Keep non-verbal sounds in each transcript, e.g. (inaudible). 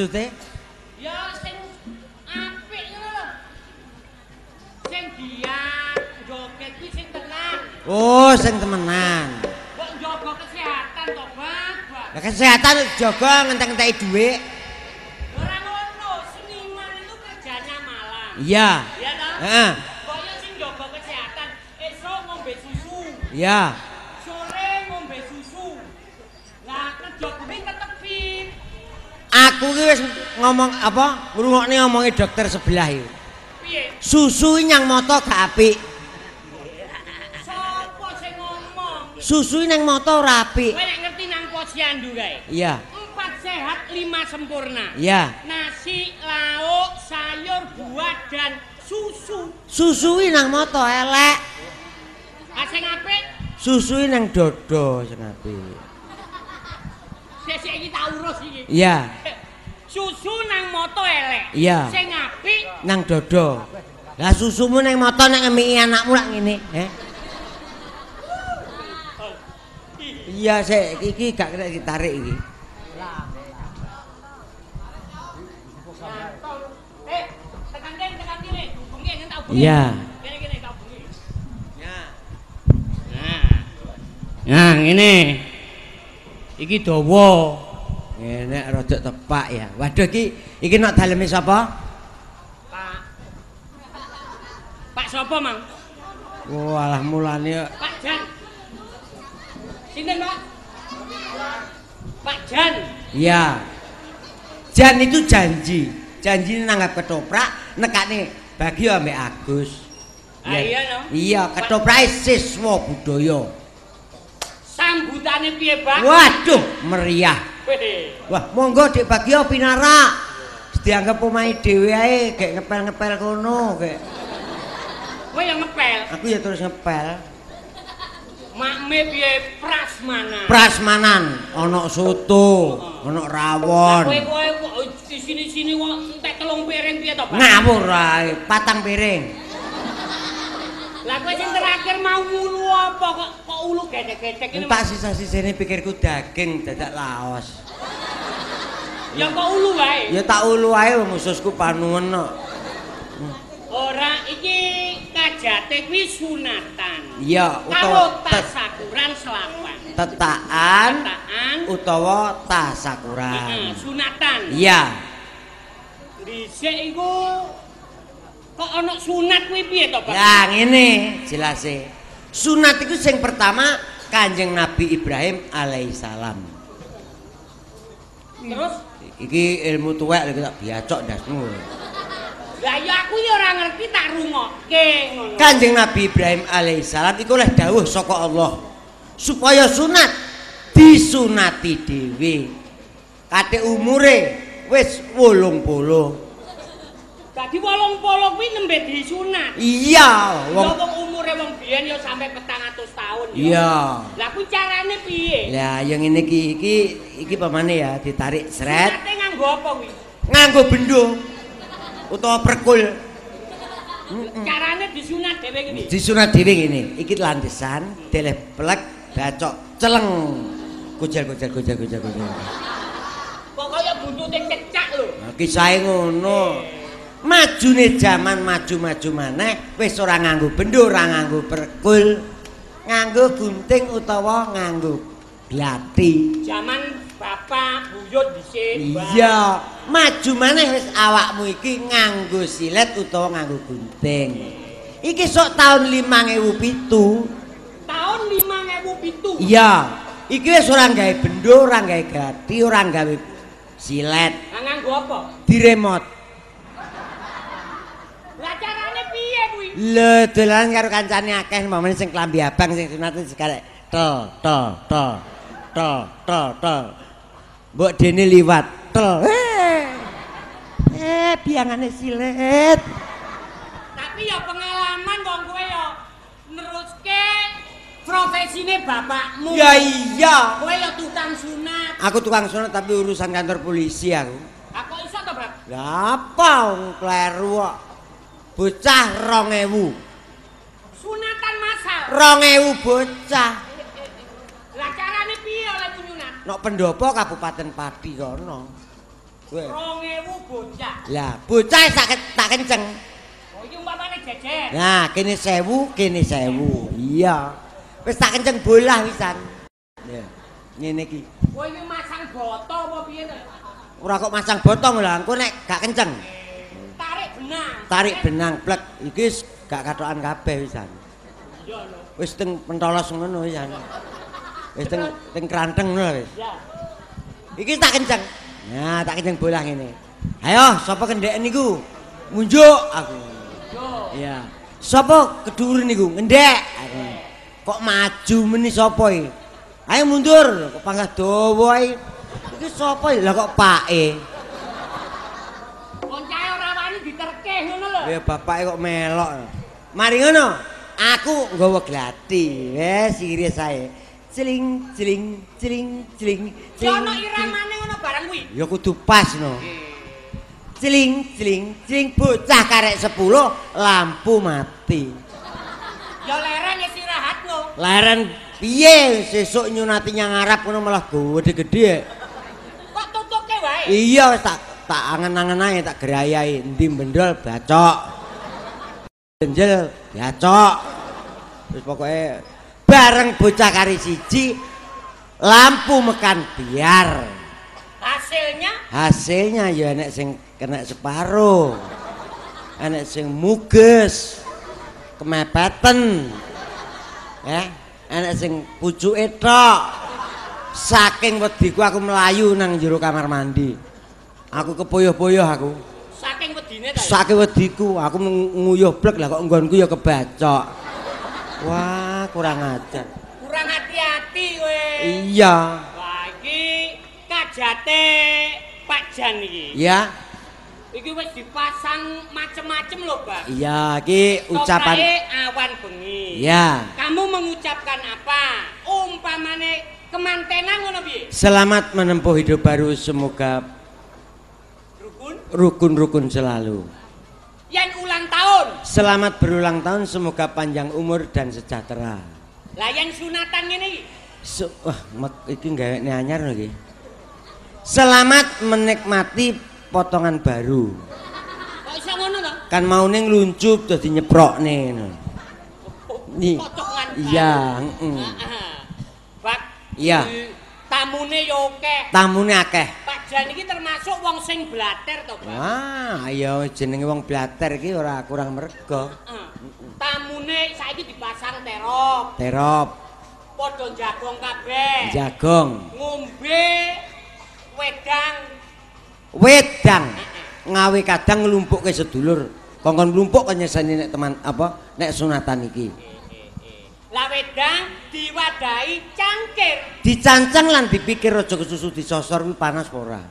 Maksude? ya sing apik ngono lho. Sing giat joget kuwi sing tenang. Oh, sing temenan. Kok njaga kesehatan to, Bang? Lah kesehatan jaga ngenteng-enteki dhuwit. Ora ngono, seniman itu kerjanya malam. Iya. Iya toh? Heeh. Kaya sing njaga kesehatan, esuk ngombe susu, Iya. Ngomong apa? Ngrungokne ngomongi dokter sebelah. Piye? Susu iki nyang mata gak apik. Sopo sing ngomong? Susu nang mata ora apik. Kowe nek ngerti nang posyandu kae. Iya. Empat sehat, lima sempurna. Iya. Nasi, lauk, sayur, buah, dan susu. Susu nang mata elek. Ah sing apik, Susu nang dodo sing apik. sesek iki tak urus iki. Iya. Susu nang moto elek. Iya. Sing apik, Nang dodo. Lah susumu nang mata nek ngemiki anakmu lak ngene, eh? Iya, sik iki gak kena ditarik iki. eh. Iya. Nah. Nah, ngene. Iki dawa. Ngene rada tepak ya. Waduh iki iki nak daleme sapa? Pak. Pak sapa, Mang? Walah mulane Pak Jan. Sinten, Pak? Pak Jan. ya. Jan itu janji. Janji nanggap ketoprak nekane Bagio ambek Agus. Ah, iya, no? Iya, ketoprak siswa budaya. Sambutane piye, Pak? Waduh, meriah. Wah, monggo Dik Bagio pinarak. Dianggap omahe dhewe ae, gek ngepel-ngepel kono, gek. Kowe yang ngepel. Aku ya terus ngepel. Makme piye prasmanan. Prasmanan, ana soto, ana rawon. Kowe kowe kok di sini-sini kok entek telung piring piye to, Pak? Ngawur ae, patang piring. Lah kowe sing terakhir mau ulu apa kok kok ulu gedek-gedek ini? Entak sisa-sisane pikirku daging dadak laos. Ya kok ulu wae. Ya tak ulu ae wong ususku panuwen kok. Ora iki kajate kuwi sunatan. Iya, utawa tasakuran selapan. tetaan Tataan. utawa Heeh, tasakuran. sunatan. Iya. Dhisik iku kok ana sunat kuwi piye to, Pak? Ya ngene jelase. Sunat itu sing pertama Kanjeng Nabi Ibrahim alaihissalam. Terus Iki ilmu tuwek lho tak biacok dasmu. lah ya aku ya ora ngerti tak rungokke ngono. Kanjeng Nabi Ibrahim alaihissalam iku oleh dawuh saka Allah supaya sunat disunati dhewe. Kate umure wis 80. Dadi 80 kuwi nembe disunat. Iya, Wong wong umure wong biyen ya sampe 400 tahun ya. iya. Lah kuwi carane piye? Lah yang ini iki iki iki pamane ya ditarik sret Sunate nganggo apa kuwi? nganggo bendo utawa perkul Carane disunat dhewe iki. disunat dhewe ngene. Iki landesan deleh plek bacok celeng. Kujal kujal kujal kujal. Kok kaya buntute cecak lho. Nah, kisahe ngono. Majune zaman maju-maju maneh wis ora nganggo bendo, ora nganggo perkul, nganggo gunting utawa nganggo glati. Zaman bapak buyut dhisik. Iya, maju maneh wis awakmu iki nganggo silet utawa nganggo gunting. Iki sok tahun 5007. Tahun 5007. Iya, iki wis ora gawe bendo, ora gawe gati, ora gawe silet, nganggo apa? diremot. Piye kuwi? Lho, dolan karo kancane akeh momen sing klambi abang sing sunat sekarek. Tel, tel, tel. Tel, tel, tel. Mbok dene liwat. Tel. Eh. Eh, biangane silet. Tapi ya pengalaman wong kowe ya neruske profesine bapakmu. Ya iya. Kowe ya tukang sunat. Aku tukang sunat tapi urusan kantor polisi aku. Aku iso to, Bang? Lah apa kleru kok. Bocah 2000. Sunatan masal. 2000 bocah. Lah carane piye oleh nyunat? Nok pendopo Kabupaten Pati kono. Kowe. 2000 bocah. Lah, bocah tak tak kenceng. Oh, iki umpamane jejer. Nah, kene 1000, kene 1000. Iya. Wis tak kenceng bolah wisan. Ya. Ngene iki. Kowe iki masang boto apa piye? Ora kok masang botong lah, engko nek gak kenceng. Tarik benang. Tarik benang plek iki gak katokan kabeh wisan. Iya lho. Wis teng pentolos ngono wisan. Wis teng teng kranteng ngono wis. Ya. Iki tak kenceng. Nah, tak kenceng bolah ngene. Ayo, sapa kendek niku? Munjuk aku. Iya. Sapa kedhuwur niku? Ngendek. Aku. Kok maju meni sapa iki? Ayo mundur, kok panggah dawa iki. Iki sapa? Lah kok pake? Koncae ora wani diterke ngono lho. Ya bapake kok melok. Mari ngono. Aku nggawa glati. Wes iris sae. Celing celing celing celing. Yo ono iramane ngono barang kuwi. Ya kudu pas no. Celing celing celing bocah karek 10 lampu mati. Yo lereng istirahat lho. Leren piye sesuk nyunati nyang ngarep ngono malah gede-gede. Kok tutuke wae? Iya wis tak tak angen-angen ae tak gerayai endi bendol bacok. Benjel bacok. Terus pokoke bareng bocah kari siji lampu mekan biar. Hasilnya Hasilnya ya enek sing kena separuh. Enek sing muges. Kemepeten. Ya, enek sing pucuke tok. Saking wediku aku melayu nang jero kamar mandi. Aku kepoyoh-poyoh aku. saking wedine ta. Saking wediku aku nguyuh blek lah kok nggonku ya kebacok. Wah, kurang ajar. Kurang hati-hati kowe. Iya. Wah, iki kajate Pak Jan iki. Ya, Iki wis dipasang macem-macem lho, Bang. iya iki ucapan Tokae awan bengi. Ya. Kamu mengucapkan apa? Umpamane kemantenan ngono piye? Selamat menempuh hidup baru semoga Rukun. rukun-rukun selalu. Yen ulang tahun. Selamat berulang tahun semoga panjang umur dan sejahtera. Lah yen sunatan iki. Su- wah, mek iki gawekne anyar lho iki. Selamat menikmati potongan baru. Kok iso ngono to? Kan mau ning luncup dadi nyeprokne ngono. Nih. Potongan Iya, baru. heeh. Heeh. Bak. Iya. Tamune yo akeh. Tamune akeh. Pak Jan iki termasuk wong sing blater to, Bang. Wah, ayo jenenge wong blater iki ora kurang merga. Heeh. Tamune saiki dipasang terop, Terop, padha jagong kabeh. jagong, Ngombe wedang. wedang. Ngawe kadang nglumpukke sedulur. Kongkon nglumpuk kan nyeseni nek teman apa nek sunatan iki. Lah wedang diwadahi cangkir. Dicancang lan dipikir aja kesusu disosor kuwi panas apa ora.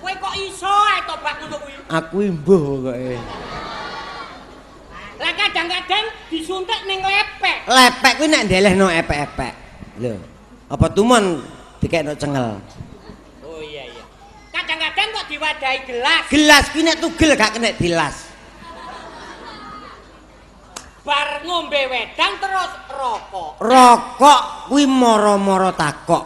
Kowe kok iso ae to bak ngono kuwi? Aku imbuh pokoke. Lah kadang-kadang disuntik ning lepek. Lepek kuwi nek ndelehno epek-epek. Lho, apa tumon dikekno cengel. Oh iya iya. Kadang-kadang kok diwadahi gelas. Gelas kuwi nek tugel gak kena dilas. Bar ngombe wedang terus rokok. Rokok kuwi moro-moro takok.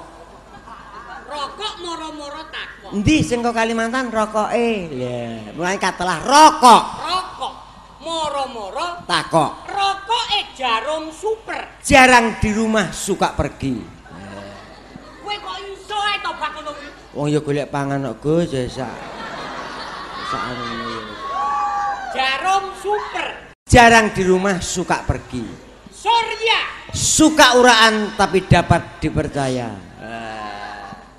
Rokok moro-moro takok. Endi sing kok Kalimantan rokoke? Lah, mulai katelah rokok Rokok moro-moro takok. rokok eh jarum super. Jarang di rumah suka pergi. Kowe kok iso ae to bak ngono kuwi? Wong ya golek pangan kok Gus ya sak. Sak ya. Jarum super. Jarang di rumah suka pergi. Surya Suka uraan tapi dapat dipercaya.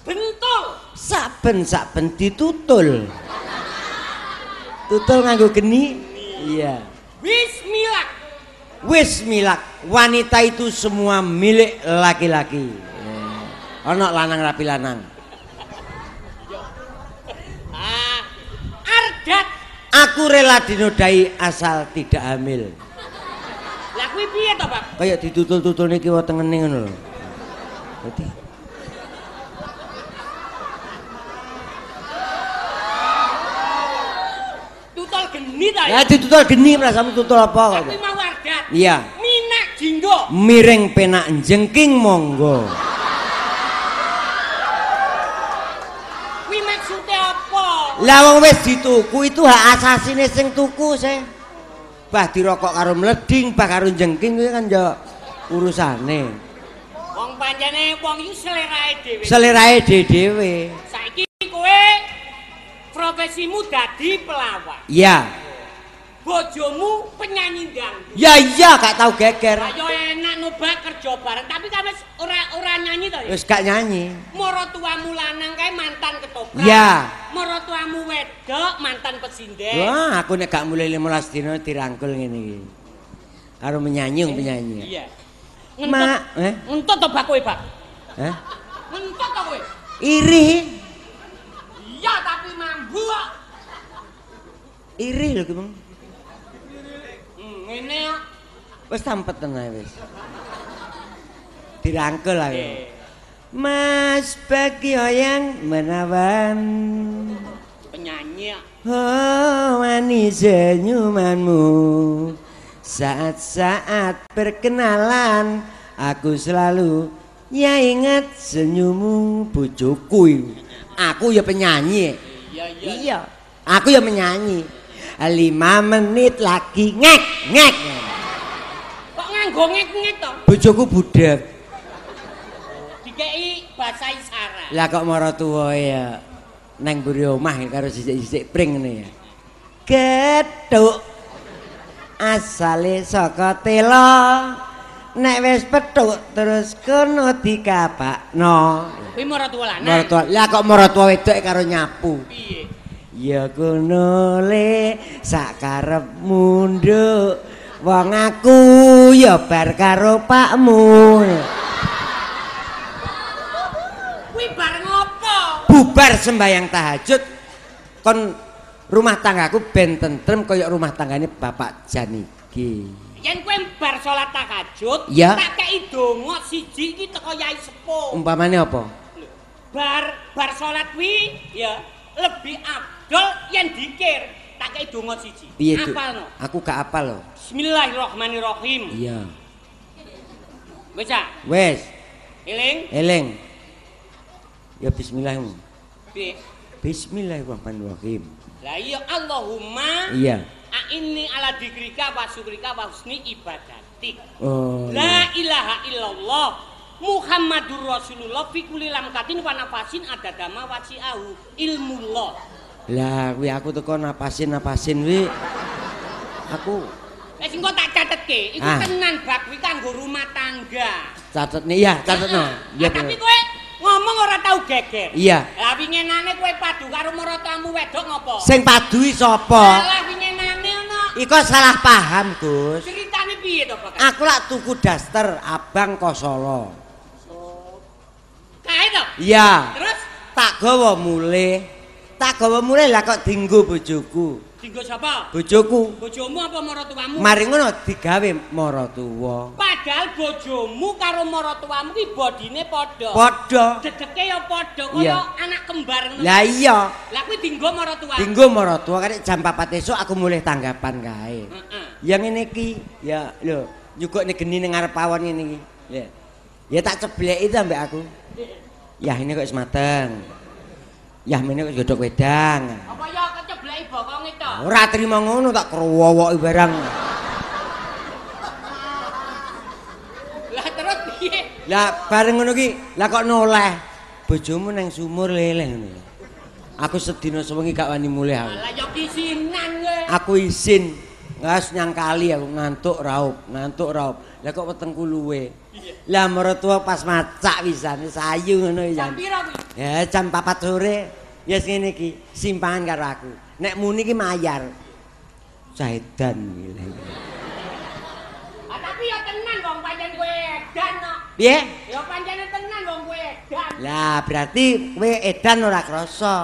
bentul. Saben-saben ditutul. Tutul nganggo geni? Iya. Bismillah. Wis milak, wanita itu semua milik laki-laki. Ono lanang rapi lanang. Boleh lah dinodai asal tidak hamil. Lah kuwi piye to, Pak? Kayak ditutul-tutul niki wetengene ngono lho. Dadi tutul geni ta ya? Ditutul geni rasamu tutul apa kok? Iya. Minak jinggo. Miring penak jengking monggo. Lah wong wis dituku itu hak asasine sing tuku sih. Bah dirokok karo mleding, bah karo jengking kuwi kan yo urusane. Wong pancene wong iku selerae dhewe. Selerae dhewe. Saiki kowe profesimu dadi pelawak. Iya. Bojomu penyanyi dangdut. Ya iya gak tau geger. Ayo enak nyoba kerja bareng, tapi kan wis ora ora nyanyi to ya. Wis gak nyanyi. Moro tuamu lanang kae mantan ketoprak. Ya. Moro tuamu wedok mantan pesinden. Wah, aku nek gak mulai 15 dino dirangkul ngene iki. Karo menyanyi wong penyanyi. Iya. Mak, eh? Ngentut to bak kowe, Bak? Hah? Ngentut to kowe? Iri. Iya, tapi mambu kok. Iri lho Bang. Ngene kok. Wis tampet tenan wis. Dirangkul aku. Eh, Mas bagi yang menawan penyanyi. Oh wani senyumanmu Saat-saat perkenalan Aku selalu Ya ingat senyummu bojoku. Aku ya penyanyi Iya, iya. Iya Aku ya menyanyi Lima menit lagi ngek ngek Kok nganggo ngek-ngek to? Bojoku budak Dikei bahasa isyarat. Lah kok mara tuwa ya nang mburi omah karo sisik-sisik pring ngene ya. Gethuk asale saka tela nek wis pethuk terus kono dikapakno. Kuwi mara tuwa lanang. Mara tuwa lah kok mara tuwa wedok karo nyapu. Piye? Ya kono le sak karepmu nduk wong aku ya bar karo pakmu. Kuwi bareng apa? bubar sembayang tahajud kon rumah tanggaku ben tentrem kaya rumah tanggane Bapak Janiki. Yen kowe bar salat tahajud, Ya. tak kei donga siji iki teko Yai Sepuh. Umpamane apa? Bar bar salat kuwi ya lebih afdol yen dikir. Tak kei donga siji. Piye, Duk? Apalno? Aku gak apal lho. Bismillahirrahmanirrahim. Iya. Wis ah, Wes, eling? eling. Ya bismillahirrahmanirrahim. Piye? Bismillahirrahmanirrahim. Lah iya Allahumma Iya. A'inni ala dikrika wa syukrika wa husni ibadatik. Oh. La iya. ilaha illallah Muhammadur Rasulullah fi kulli lamkatin wa nafasin adadama wasi'ahu ilmullah. Lah kuwi aku teko napasin napasin kuwi. Aku Eh sing tak catetke, iku Ah. tenan bak kuwi kanggo rumah tangga. catet nih ya, catetno. Iya. Tapi kowe ngomong ora tau geger. Iya. Lah wingenane kowe padu karo maratamu wedok ngopo? Sing padui sapa? Lah wingenane ono Iko salah paham, Gus. ceritane piye to, Pak? Aku lak tuku daster abang kosolo. Kae to. Iya. Terus Tak gawa mulih. Tak gawa mulih lah kok dinggo bojoku. dinggo sapa? Bojoku. Bojomu apa maratuamu? Mari ngono digawe mara tuwa. Padahal bojomu karo maratuamu ki bodine padha. Padha. Dedeke ya padha kaya anak kembar ngono. Lah iya, Lah kuwi dinggo maratuamu. dinggo mara tuwa karek jam 4 esuk aku mulih tanggapan kae. Heeh. Yang ngene iki ya lho, nyukuk ning geni ning ngarep pawon ngene iki. Ya. Ya tak cebleki ta mbek aku. Ya ini kok wis mateng. Ya ini kok godhok wedang. Apa ya kecebleki bokonge to? Ora trimo ngono tak krowowoki barang. Lah terus piye? Lah bareng ngono ki, lah kok noleh. Bojomu nang sumur leleh ngono. Aku sedina sewengi gak wani mulih aku. Lah ya kisinan kowe. Aku izin ngas nyang kali aku ngantuk raup, ngantuk raup. Lah kok wetengku luwe. Lah mertua pas macak pisan sayu ngono ya. Jam pira kuwi? Ya jam 4 sore. Ya yes, ngene iki, simpangan karo aku. Nek muni ki mayar. Saedan iki. Ah tapi ya tenan wong pancen kowe edan kok. Piye? Ya pancen tenan wong kowe edan. Lah berarti kowe edan ora krasa.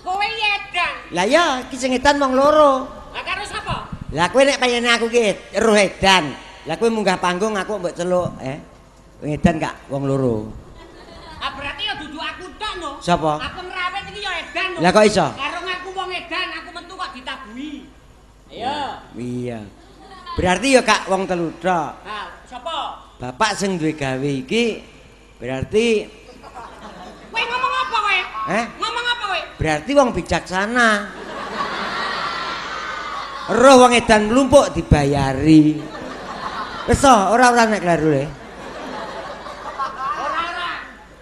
Kowe edan. Lah ya iki sing edan wong loro. Lah karo sapa? Lah kowe nek panjenengan aku ki roh edan. Lah kowe munggah panggung aku mbok celuk, eh. Wong edan gak wong loro. Ah berarti ya dudu aku tok no. Sapa? Aku ngerawet iki ya edan no. Lah kok iso? Karo ngaku wong edan aku metu kok ditabuhi. Iya. Iya. Berarti ya Kak wong telu tok. Nah, sapa? Bapak sing duwe gawe iki berarti Kowe ngomong apa kowe? eh Ngomong apa kowe? berarti wong bijaksana. Roh wong edan mlumpuk dibayari. Wis oh, ora ora nek klaru le. Ora ora.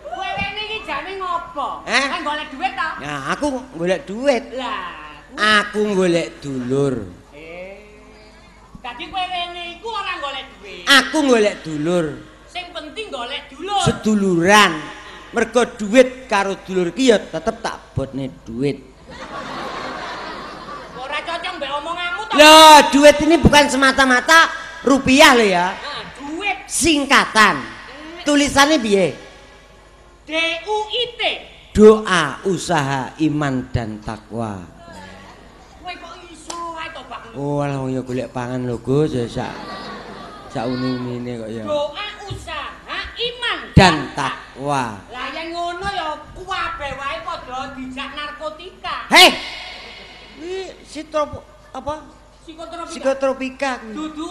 Kowe rene iki jane ngopo? Eh? Kan golek duit ta? Nah, aku golek duit. Lah. Aku golek dulur. Eh. Dadi kowe rene iku ora golek duit. Aku golek dulur. Sing penting golek dulur. Seduluran. Mergo duit karo dulur ki ya tetep tak botne duit. Ora cocok mbek omonganmu to. Loh, duit ini bukan semata-mata rupiah lo ya. Nah, duit Singkatan. Tulisannya piye? D U I T. Doa, usaha, iman dan takwa. Kowe kok iso ae to, Pak? Oh, ya golek pangan lho, Gus. Ya sak sak uni-unine kok ya. Doa usaha iman Dan takwa. Lah yen ngono ya kuwabe wae padha dijak narkotika. Hei. Ini sitrop apa? Psikotropika. Psikotropika. Dudu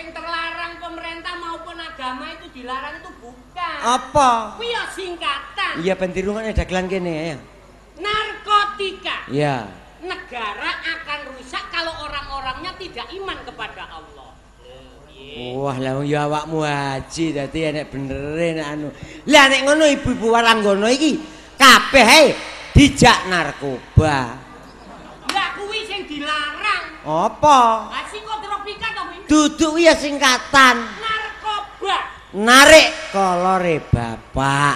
sing terlarang pemerintah maupun agama itu dilarang itu bukan. Apa? Kuwi ya singkatan. Iya ben dirungokne dagelan kene ya. Narkotika. Iya. Negara akan rusak kalau orang-orangnya tidak iman kepada Allah. Wah, lah ya awakmu haji dadi enek benere nek anu. Lah nek ngono ibu-ibu waranggono iki kabeh ae dijak narkoba. Lah kuwi sing dilarang. Apa? Lah to kuwi? Duduk ya singkatan. Narkoba. Narik kolore bapak.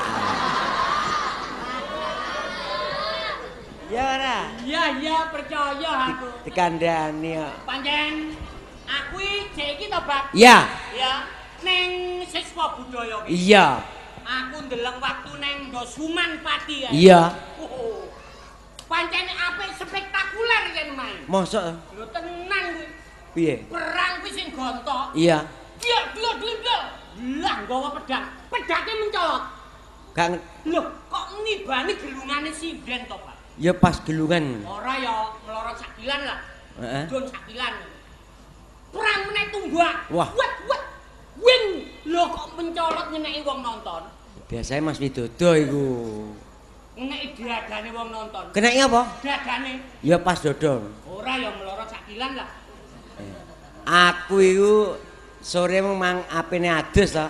Ya ora. Iya iya percaya aku. Dikandani kok. Pancen aku iki iki to, Bab. Ya, Ya, ning siswa budaya ki. iya. Aku ndeleng waktu ning Dosuman Pati ya. Iya. Oh, Pancen apik spektakuler yen main. Mosok Lho tenan kuwi. Piye? Perang kuwi sing gontok. Iya. Dia dia dia dia. Lah nggawa pedang. Pedake mencolot. Gak Lho, kok nibani gelungane sinden to, Pak? ya pas gelungan. Ora ya melorot sakilan lah. Heeh. Don sakilan. Perang meneh tumbak. Wah. Wet wet. Wing. Lho kok mencolot nyeneki wong nonton. Biasanya Mas Widodo iku. Ngeneki dadane wong nonton. Keneki apa? Dadane Ya pas dodol. ora ya melorot sakilan lah. Aku iku sore mang apene adus to.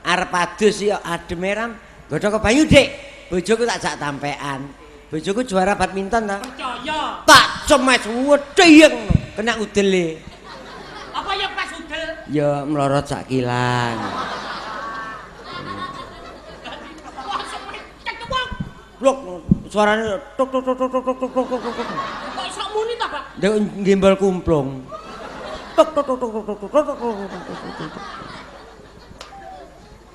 Arep adus ya adem ram. Godhok ke banyu, Dik. Bojoku tak jak tampekan. Bojoku juara badminton to. Percaya. Tak cemes wedheng kena udele. Apa ya pas udel? Ya melorot sak kilan. Wah, sampe cek wong. Blok suarane tok tok tok tok tok tok tok tok. Kok iso muni ta, Pak? Gimbal kumplung.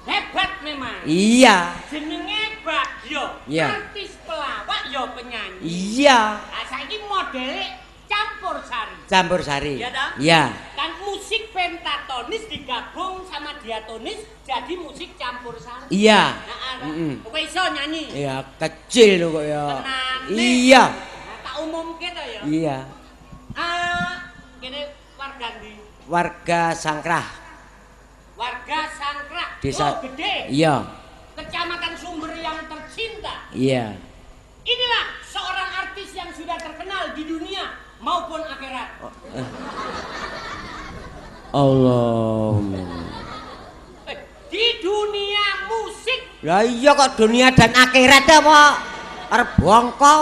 Hebat memang. Iya, Jenenge Bagyo. Iya. Artis pelawak ya penyanyi. iya. Nah, saiki modele campur sari. Campur sari. Iya dah? Iya. Kan musik pentatonis digabung sama diatonis jadi musik campur sari. Iya. Nah, Mm-mm. kowe iso nyanyi. Iya, kecil kok ya. Iya. Nah, tak umumke to ya. Iya. Ah, kene warga ndi? Warga Sangkrah. Warga Sangkrah. Desa- Oh, gede. Iya. Kecamatan Sumber yang tercinta. Iya. Inilah seorang artis yang sudah terkenal di dunia maupun akhirat. Allahumma. Eh, di dunia musik. Lah iya kok dunia dan akhirat apa? Arep bongko.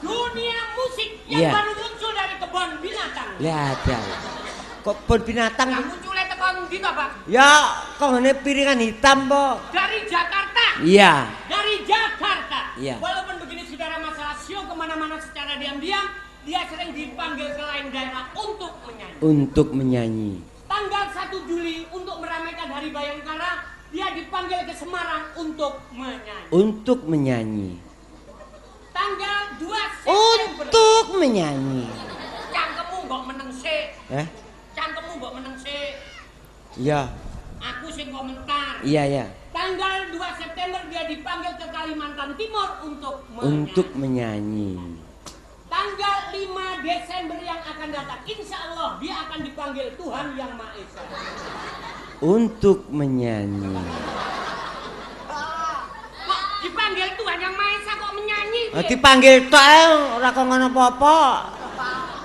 Dunia musik yang Iya. baru muncul dari kebun binatang. Lah ada. Kok bon binatang? Yang munculnya tekan di Pak? Ya, kok ngene piringan hitam, Po? Dari Jakarta. Iya. Dari Jakarta. Iya. Walaupun begini saudara masalah show ke mana-mana secara diam-diam, dia sering dipanggil ke lain daerah untuk menyanyi. Untuk menyanyi. Tanggal 1 Juli untuk meramaikan Hari Bayangkara, dia dipanggil ke Semarang untuk menyanyi. Untuk menyanyi. Tanggal 2 September. Untuk menyanyi. Cangkemmu mbok meneng sik. Eh? Cangkemmu mbok meneng sik. Iya. Aku sing komentar. Iya, iya. Tanggal 2 September dia dipanggil ke Kalimantan Timur untuk menyanyi. Untuk menyanyi. tanggal 5 Desember yang akan datang. Insya Allah dia akan dipanggil Tuhan Yang Maha Esa. Untuk menyanyi. Kok dipanggil Tuhan Yang Maha Esa kok menyanyi? Piye? dipanggil tok ae ora kok ngono apa-apa.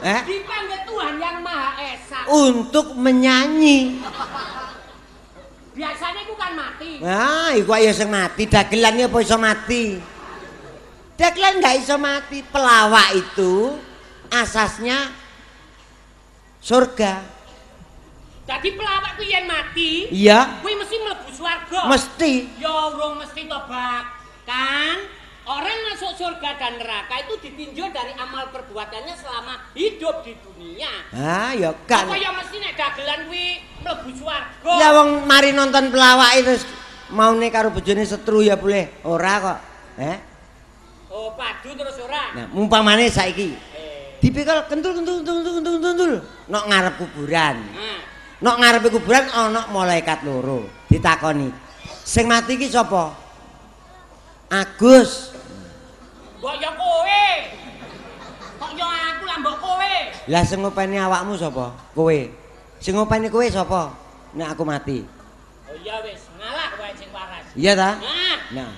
Eh? Dipanggil Tuhan Yang Maha Esa. Untuk menyanyi. Biasanya itu kan mati. Ah, iku ayo sing mati, dagelan apa iso mati? Dagelan nggak iso mati. Pelawak itu asasnya surga. Jadi pelawak itu yang mati, Iya, kuwi mesti mlebu swarga. mesti. Ya urung mesti tobat. Kan orang masuk surga dan neraka itu ditinjau dari amal perbuatannya selama hidup di dunia. Ah, ya kan. Apa ya mesti nek dagelan kuwi mlebu swarga? Lah wong mari nonton pelawak itu maune karo bojone setru ya boleh. Ora kok. Eh? Oh, padu terus ora. Nah, mumpamane saiki Eh. dipikul kentul kentul kentul kentul kentul kentul nok ngarep kuburan. Nah, Nok ngarepe kuburan ana malaikat loro. Ditakoni. Sing mati ki sapa? Agus. Mbok ya kowe. Kok ya aku lah mbok kowe. Lah sing ngopeni awakmu sapa? Kowe. Sing ngopeni kowe sapa? Nek aku mati. Oh iya wis, ngalah kowe sing waras. Iya ta? Nah, Nah.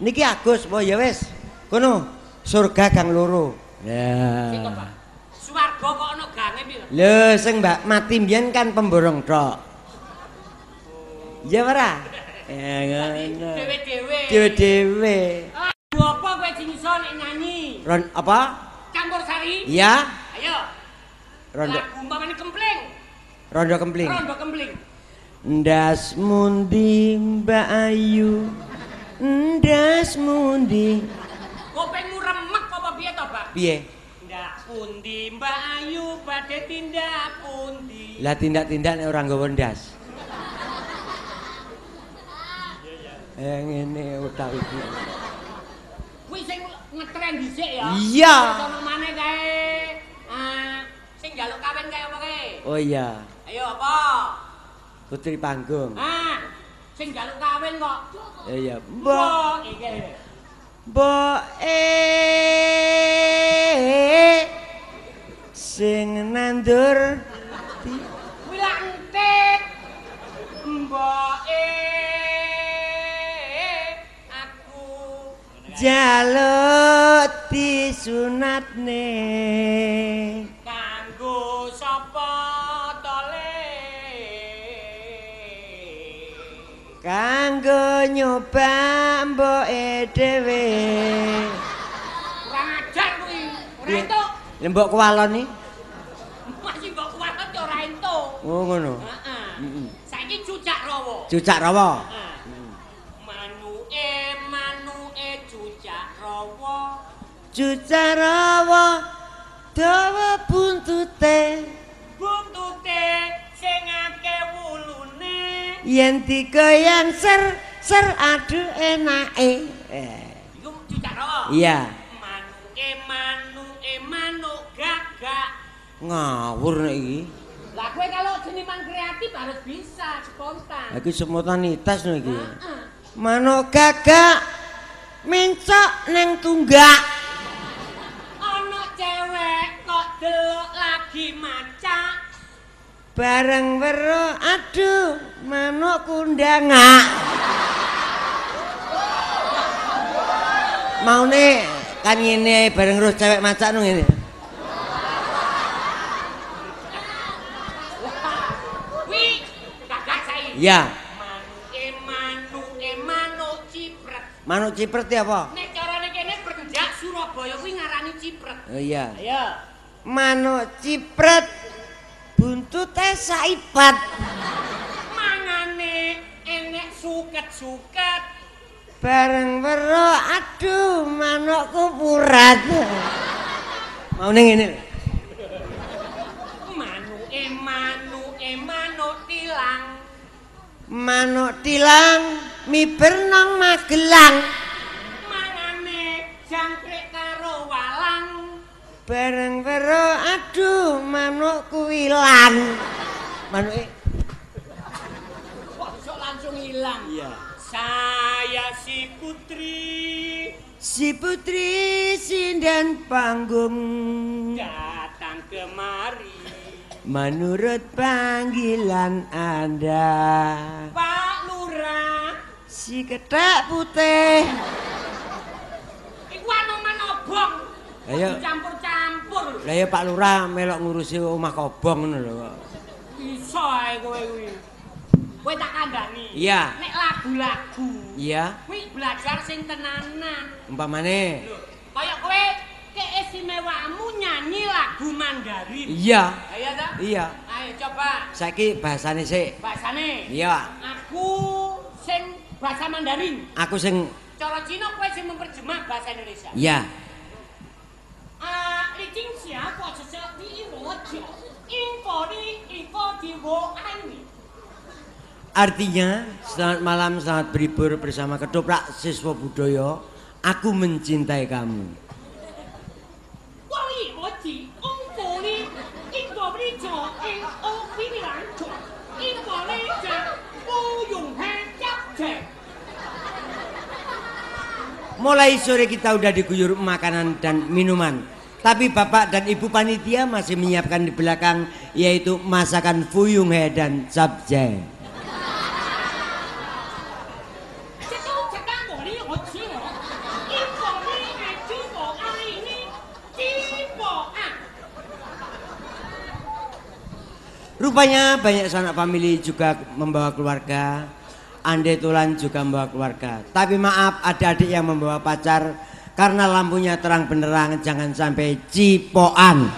Niki Agus, oh ya wis. Kono surga gang loro. Ya. apa? Swarga kok ana gange piye? Lho, sing Mbak mati mbiyen kan pemborong tok. Ya ora? (laughs) Ya ngono. Dewe-dewe. Dewe-dewe. Apa kowe sing iso nek nyanyi? Ron apa? Campur sari? Iya, Ayo. rondo Lagu umpamane kempling. rondo kempling. Rondo kempling. Ndas mundi Mbak Ayu. Ndas mundi. Kopengmu remek apa piye to, Pak? Piye? Ndak pundi Mbak Ayu badhe tindak pundi. Lah tindak-tindak nek ora nggawa ndas. Eh ngene utawi. Kuwi sing ngetren dhisik ya. Iya. Terus ono maneh kae. Ah, sing njaluk kawin kae apa kae? Oh iya, Ayo apa? putri panggung. Ah, sing njaluk kawin kok. Eh, Iya, Mbok. Iki. Mbok eh sing nandur Kuwi lak entik. Mbok aku jaluk disunatne kanggo sapa tole. kanggo nyoba mboke dhewe. Kurang ajar kuwi. Ora entuk. Lembok kualon iki. Masih mbok ya ora entuk. Oh ngono. Heeh. Saiki cucak rawa. Cucak rawa. Cucak rawa dawa buntute Buntute sing akeh wulune. yen digoyang ser ser aduh enake. Eh. Iku cucak rawa. Iya, Manuke manuke manuk gagak. ngawur nek iki. Lah kowe kalau seniman kreatif harus bisa spontan. Iki spontanitas no iki. Heeh. Manuk gagak mencok neng tunggak. Delok lagi macak. Bareng weruh aduh manuk kundangak. Maune kan ngene bareng terus cewek macak ngene. Saiki. Iya, Manuke manuke manuk cipret. manuk cipret ya apa? Nek carane kene Prenjak Surabaya kuwi ngarani cipret. Oh iya. Ayo. Manuk cipret buntute saipat. Mangane enek suket-suket. Bareng weruh aduh manukku purat. Maune ngene. lho. Manuke manuke manuk tilang. Manuk tilang miber nang Magelang. Mangane jangkrik karo walang. Bareng weruh aduh manukku ilang. Manuke Kok iso langsung ilang? Iya. Saya si putri Si putri sinden panggung datang kemari. Menurut panggilan Anda Pak Lurah, Si ketek putih iku anoman obong. Ayo. campur-campur. Lah ya Pak Lurah melok ngurusi omah kobong ngono lho kok. Iso ae kowe kuwi. Kowe tak kandhani. Iya. Nek lagu-lagu, Iya, kuwi belajar sing tenanan. umpamane. Lho, kaya kowe keistimewamu nyanyi lagu Mandarin. Iya, Ayo ta? iya. Ayo coba Saiki bahasane sik. bahasane. Iya, Aku sing bahasa Mandarin. aku sing Cara Cina kowe sing memperjemah bahasa Indonesia. iya. Ah, 已经下过这些第一我讲，英国的一个的我爱你。 Artinya, selamat malam, selamat berhibur bersama Ketoprak Siswa Budaya. Aku mencintai kamu. 我以我的英国的英国的讲，英欧比兰讲，英国的讲，我用黑夹子。 Mulai sore kita udah diguyur makanan dan minuman. Tapi bapak dan ibu panitia masih menyiapkan di belakang yaitu masakan fuyunghe dan capcay. Rupanya banyak sanak famili juga membawa keluarga. Ande Tulan juga membawa keluarga. Tapi maaf ada adik yang membawa pacar karena lampunya terang benderang jangan sampai cipoan.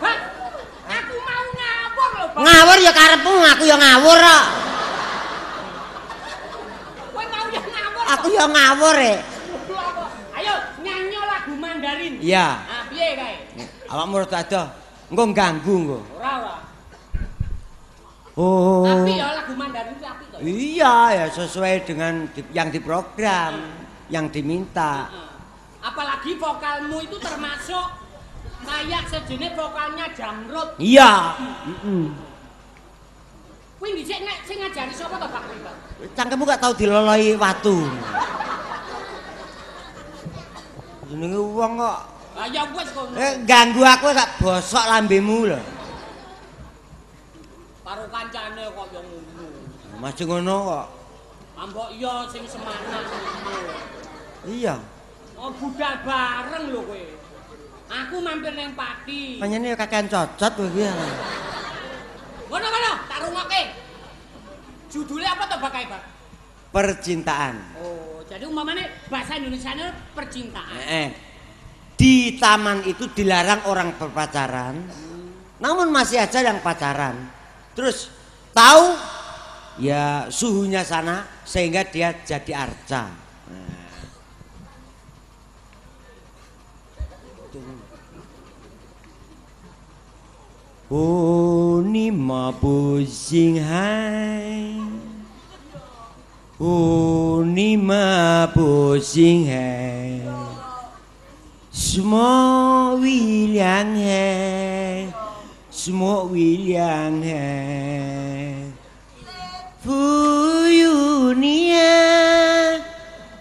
Hah? Aku mau ngawur loh, Bang. Ngawur ya karepmu, aku ya ngawur kok. Kowe mau ya ngawur. Aku ya ngawur e. Ayo nyanyi lagu Mandarin. Iya. Ah, piye kae? Awakmu rada adoh. Engko ganggu engko. Ora ora. Oh. Tapi ya lagu Mandarin itu apik kok. Iya ya sesuai dengan di- yang diprogram, yang diminta. Apalagi vokalmu itu termasuk kayak sejenis vokalnya Jamrut. Iya. Heeh. Kuwi dhisik nek sing ngajari sapa to, Pak? kuwi, Pak? Cangkemmu gak tau diloloi watu. Jenenge wong kok Ah ya wis kono. eh, ganggu aku gak bosok lambemu lho. Karo kancane kok ya ngono. Masih ngono kok. Ambok iya sing ngono. Iya. Oh budal bareng lho kowe. Aku mampir nang Pati. Panjenengan ya kakean cocot kowe iki. Ngono ngono, tak rungokke. Judulnya apa to bakai, Pak? Percintaan. Oh, jadi umpamanya bahasa Indonesia percintaan. Eh, di taman itu dilarang orang berpacaran. Namun masih aja yang pacaran. Terus tahu ya suhunya sana sehingga dia jadi arca. Nah. Oh ni ma pusing hai Oh ni ma pusing hai Semua William hai Semua William hai Fuyunia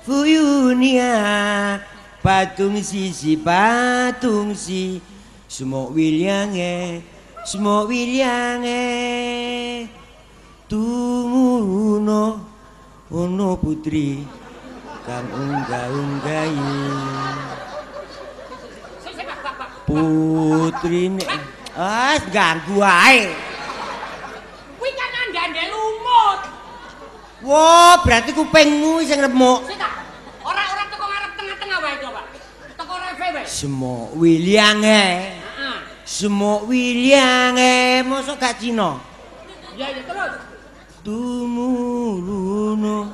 Fuyunia Patung si si patung si Semua William hai Semua William hai Tumuno Ono putri Kang unggah-unggahi Sik sik Pak, Pak, Pak. Putri nek Ah, ganggu ae. Kuwi kan andane lumut. Wah, berarti kupingmu sing remuk. Sik tak. Ora-ora teko ngarep tengah-tengah wae coba. Teko reve wae. Semua William e. Heeh. Semua William e, mosok gak Cina. Ya ya terus. Tumuruno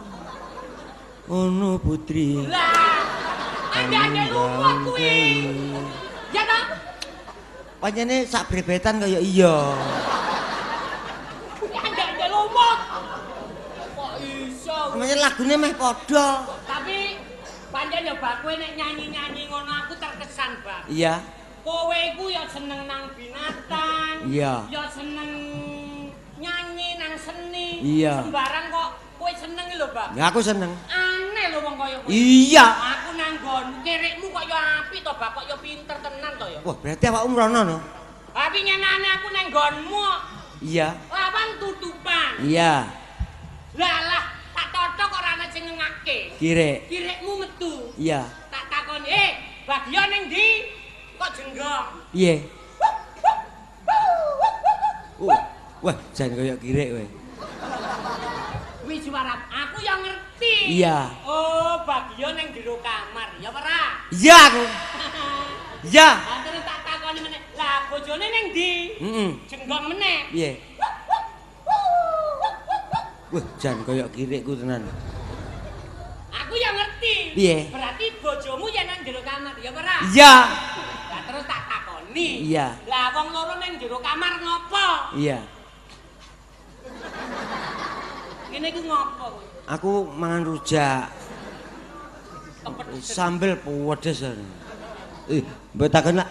ono putri. Lah, andane lumut kuwi. Ya ta? Pancene sak brebetan kaya iya. Kuwi andane lumut. Kok iso? Namanya lagune meh padha. Tapi pancen ya Bak kowe nek nyanyi-nyanyi ngono aku terkesan, Bak. Iya. Kowe iku ya seneng nang binatang. Iya. Ya seneng nyanyi nang seni. Iya. Sembarang kok kowe seneng lho, Bak. Ya aku seneng. Aneh lho wong kaya kowe. Iya. Aku nang nggonmu kirikmu kok ya apik to, Bak, kok ya pinter tenan to ya. Wah, berarti awakmu mrono no? Tapi nyenane aku nang nggonmu Iya. lawan tutupan. Iya. Lah lah, tak ora ana sing ngengake. Kirek. Kirikmu metu. Iya. Tak takoni, "Eh, bagian ning ndi?" Kok jenggong. Iya. Wah, jan kaya kirek kowe. Wis suara aku yang ngerti. Iya. Oh, bagian ning jero kamar, ya ora? Iya aku. (laughs) Iya. Terus tak takoni meneh, "Lah bojone ning ndi?" Heeh. Jenggong meneh. Piye? Wah, jan kaya kirekku tenan. Aku yang ngerti. Piye? Berarti bojomu ya nang jero kamar, ya ora? Iya. Lah terus tak takoni. Iya. Lah wong loro ning jero kamar ngopo? Iya. Kene iku ngopo kowe? Aku mangan rujak sambel pedes. Eh, mbok takon lah.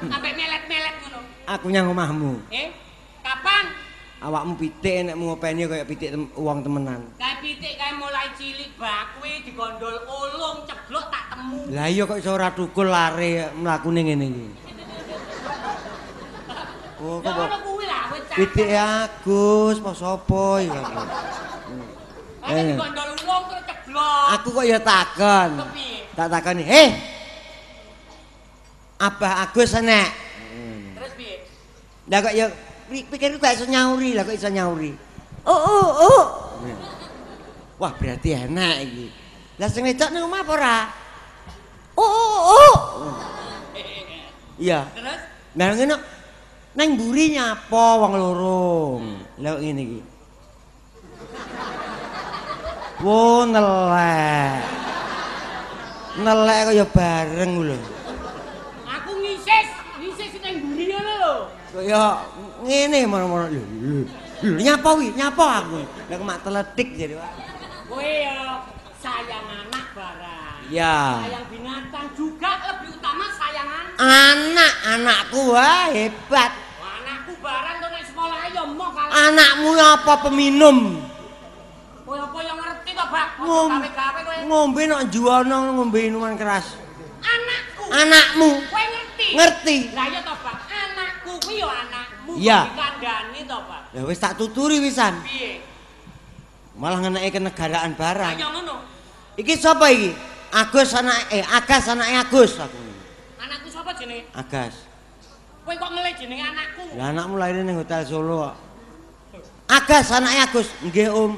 Sampai melet-melet ngono. Aku nyang omahmu. Eh, kapan? Awakmu pitik nek ngopeni kaya pitik tem wong temenan. Kae pitik kae mulai cilik bakwe digondol ulung ceblok tak temu. Lah iya kok iso ora tukul lare mlakune ngene iki. (laughs) Oh, Ya kok ngono kuwi lah wis cak. pitik Agus apa sapa. Kae Eh. digondol ulung terus ceblok. Aku kok ya takon. Tak takoni, "Eh. Abah Agus enek." Terus piye? Lah kok ya pikirku gak iso nyauri, lah kok iso nyauri. Oh, oh, oh. Wah, berarti enak iki. Lah sing wedok nang omah apa ora? Oh, oh, oh. Iya. Terus Lah ngene nang mburi nyapa wong loro. Lah ngene iki. Wo nelek. Nelek kaya bareng lho. aku ngisis, ngisis nang mburi ngono lho. Kaya ngene mono-mono lho. Lho nyapa wi, nyapa aku. Kok mak teletik jadi Pak. Kowe ya sayang anak barang. Ya. Sayang binatang juga lebih utama sayang anak. Anak, anakku wah hebat. Anakku barang to nek sekolah ya mau kalah. Anakmu apa peminum? Kowe apa yang ngerti to, Bak? Gawe-gawe kowe. ngombe nok juwana ngombe minuman keras. Anakku. Anakmu Kowe ngerti? ngerti. Lah ya to, Bak. Anakku kuwi ya anakmu. Iya. Kok Dikandani to, Bak. Ya wis tak tuturi wisan. Piye? Malah ngeneki kenegaraan Lah barang. ya ngono. Iki sapa iki? Agus anak eh Agas anake Agus aku. Anakku sapa jenenge? Agas. Kowe kok ngelih jenenge anakku? Lah anakmu lahir ning Hotel Solo kok. Agas anake Agus. Nggih, Om.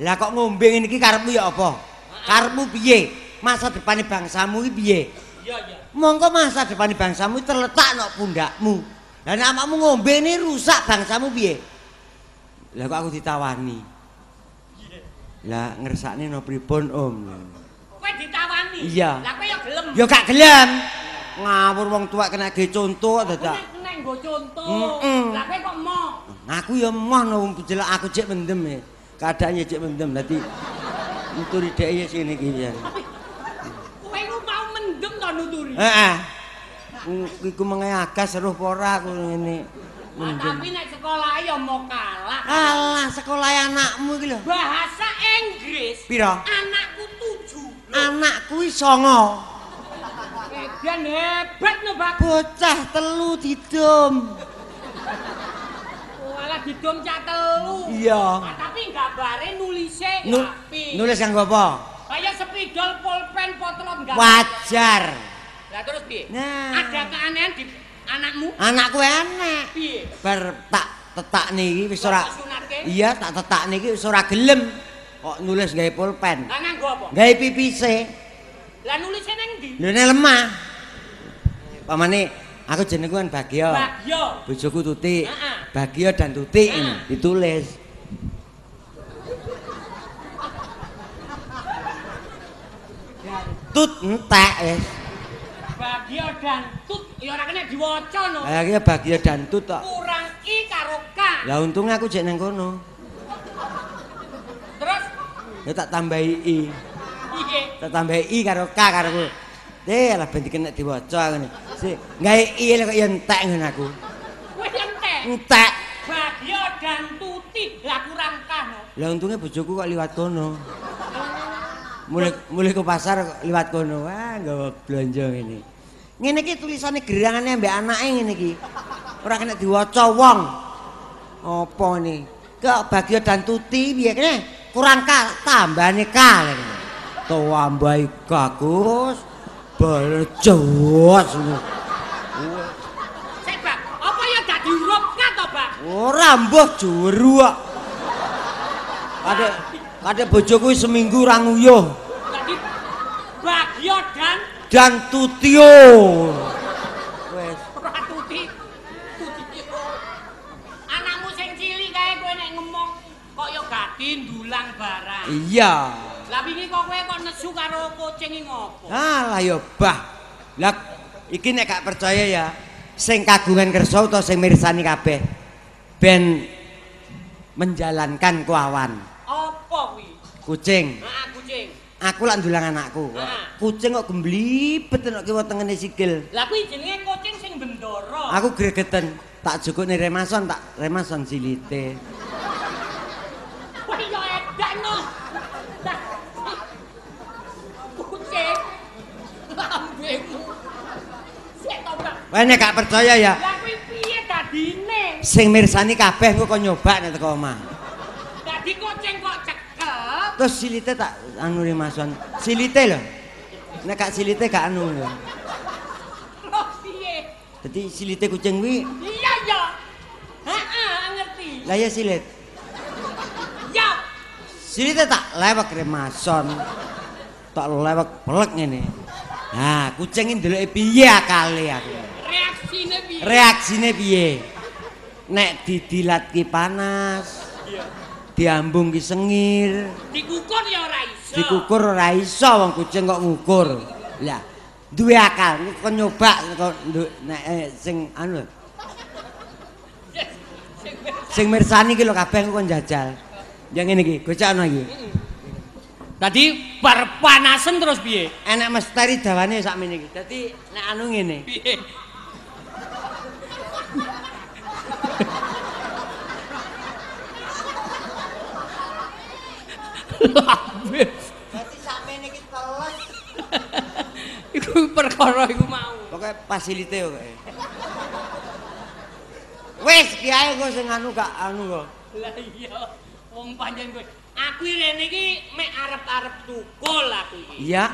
Lah kok ngombe ngene iki karepmu ya apa? Karepmu piye? Masa depane bangsamu iki piye? Iya, iya. Monggo masa depane bangsamu terletak nok pundakmu. Lah nek awakmu ngombe ini rusak bangsamu piye? Lah kok aku ditawani. Lah ngersakne no pripun, Om? Kowe ditawani. Iya. Lah kowe ya gelem. Ya gak gelem. Ngawur wong tuwa kena ge contoh kok dadak. Nek nggo contoh. Lah kowe kok mau? Aku ya emoh no jelek aku cek mendem ya. Keadaannya cek mendem dadi nuturi dhek ya sini iki ya. Kowe mau mendem to nuturi. Heeh. Iku mengagas seruh apa ora aku ngene. Ah, tapi nek sekolah ya mau kalah. Alah sekolah anakmu iki lho. Bahasa Inggris. Pira? Anakku tujuh. Anakku iki songo. Edan hebat no, Bak. Bocah telu didom. Walah didom cak telu. Iya. Ah, tapi gambare nulise Nu- rapi. nulis yang apa? Kayak spidol, pulpen, potlot gambar. Wajar. Lah terus piye? Nah. Ada keanehan di anakmu? Anakku enek. Piye? Bar tak tetak niki wis ora. Iya, tak tetak niki wis ora gelem. Kok nulis gawe pulpen. Lah nganggo apa? Gawe pipise. Lah nulisnya nang ndi? Lho nek lemah. Pamane aku jenengku kan Bagio. Bagyo. Bojoku Tuti. Heeh. Bagio dan Tuti ini ditulis. Tut entek wis. Bagyo dan tut ya ora kena diwaca no. Lah iki Bagio dan Tut tok. Kurang i karo k. Lah untungnya aku jek nang kono. Terus Ya tak tambahi i. piye? Tak tambahi i karo k karo ku. Eh lah ben dikena diwaca ngene. Si gawe i kok ya entek ngono aku. Kowe entek. Entek. Bagyo dan tuti lah kurang k no. Lah untungnya bojoku kok liwat kono. Mulai mulai ke pasar liwat kono. Wah, nggawa blonjo ngene. Ngene iki tulisane gerangane mbek anake ngene iki. Ora kena diwaca wong. Apa ini? Kok Bagio dan Tuti piye kene? Kurang ka tambahane ka. Tambahi kagus. Bal jewos ngono. Sik, Bak. Apa ya dadi huruf K to, Bak? Ora mbuh juru kok. Kadek kadek bojoku seminggu ora nguyuh. Dadi Bagio dan Dan Tutio. Wes. ora tuti. Tuti. Anakmu sing cilik kae kowe nek ngomong kok ya gati ndulang barang. Iya. Lah wingi kok kowe kok nesu karo kucing iki ngopo? Alah ya bah. Lah iki nek gak percaya ya sing kagungan kersa utawa sing mirsani kabeh ben menjalankan kuawan. Kuwi? Kucing. Heeh, kucing. Aku lak ndulang anakku. Ah. Kucing kok gemblibet nek kiwa tengene sikil. Lah kuwi jenenge kucing sing bendoro. Aku gregeten tak jukukne remason tak remason silite. Wah ya edan no. Kucing. Lambemu. Sik to, nek gak percaya ya Lah kuwi piye dadine? sing mirsani kabeh kok nyoba nek teko omah. Dadi kucing. Terus silite tak anu remason. Silite lho. Nek gak silite gak anu lho. Piye? Dadi silite kucing kuwi Iya ya. Heeh, ngerti. lah ya silit. Ya. Silite tak lewek remason. Tak lewek pelek ngene. Nah, kucing iki ndeloke piye akale aku. Reaksine piye? Reaksine piye? Nek didilatki panas, diambung ki sengir, Dikukur ya ora iso. dikukur ora iso wong kucing kok ngukur. Lah, duwe akal kok nyoba kok nek eh, sing anu Sing mirsani ki lho kabeh kok njajal. Ya ngene iki, gocakno iki. Tadi bar panasen terus piye? Enek misteri dawane sakmene iki. Dadi nek anu ngene, Piye? (laughs) Labis. dadi sakmene iki teles. Iku perkara iku mau. Pokoke fasilite kok. Wis kiai kok sing anu gak anu kok. Lah iya, wong panjen kowe. Aku rene iki mek arep-arep tukul aku iki. Iya.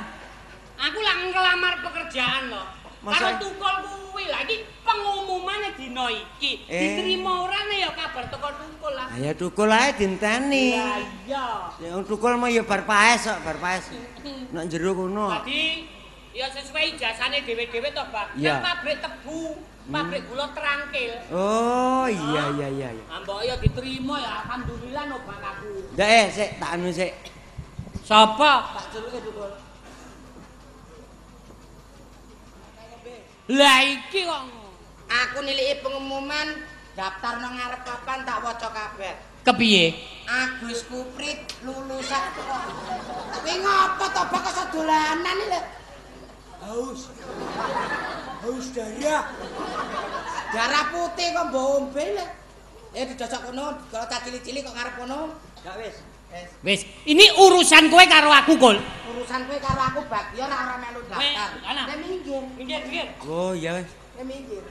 Aku lah ngelamar pekerjaan loh. Karo tukul kuwi lah iki pengumumane dina iki. Eh. Diterima ora nih ya kabar teko tukul lah. Ayo tukul ae dinteni. Lah iya. Ya wong tukul mah ya bar paes kok, bar paes. (laughs) Nek jero kono. Tadi ya sesuai ijazahne dhewe-dhewe toh, Pak. Kan pabrik tebu, pabrik gula terangkil. Oh, iya iya iya iya. Ambok ya diterima ya alhamdulillah no Bang aku. Ndak eh sik tak anu sik. Sapa? Tak celuke tukul. Lah iki kok Aku niliki pengumuman daftar nang ngarep papan tak waca kabeh. kepiye? Agus Kuprit lulusan Kuwi ngopo to bak kok dolanan iki lho. Haus. Haus darah. Darah putih kok mbok ombe lho. Eh didosok kono, kalau cah cilik-cilik kok ngarep kono. Gak wis. Wis. Ini urusan kowe karo aku, Kul. Urusan kowe karo aku bagyo ora ora melu daftar. Nek minggir, Minggir, minggir. Oh, iya wis. nek minggir.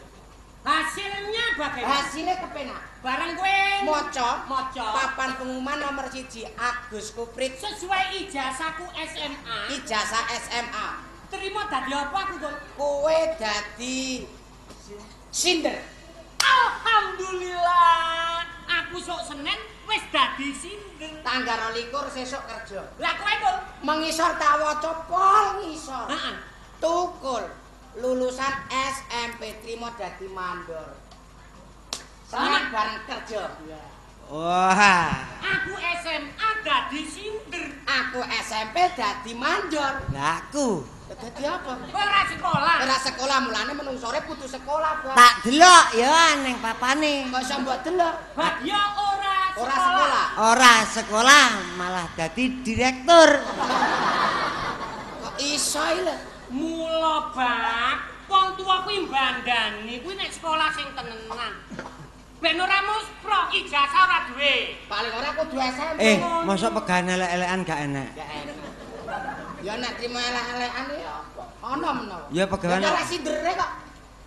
Hasilnya bagaimana? Hasilnya kepenak. Barang kowe Moco, Moco. papan pengumuman nomor siji Agus Kuprit sesuai ijazahku SMA. ijazah SMA. Terima dadi apa aku, Kul? Kowe dadi sinder. Alhamdulillah. Aku sok Senin wis dadi sinder. Tanggal 22 sesuk kerja. Lah kowe, Kul? Mengisor tak waca pol ngisor. Heeh. Tukul lulusan SMP trimo dadi mandor. Senin bareng kerja. Wah. Aku SMA dadi sinder. Aku SMP dadi mandor. Lah aku Dadi apa? Ora sekolah. Ora sekolah mulane menung sore kudu sekolah, Bang. tak delok ya ning papane. Kok iso mbok delok? Bagyo ora sekolah. Ora sekolah. Ora sekolah malah dadi direktur. Kok iso lho? Mula bak, wong tua kuwi mbandani kuwi nek sekolah sing tenenan. Ben ora muspro ijazah ora duwe. Paling ora kudu SMP. Eh, mosok pegawe elek-elekan gak enak. Ya enak. Ya nek trimo elek-elekan ya apa? Ono meno. Ya pegawean- Ya ora sindere kok.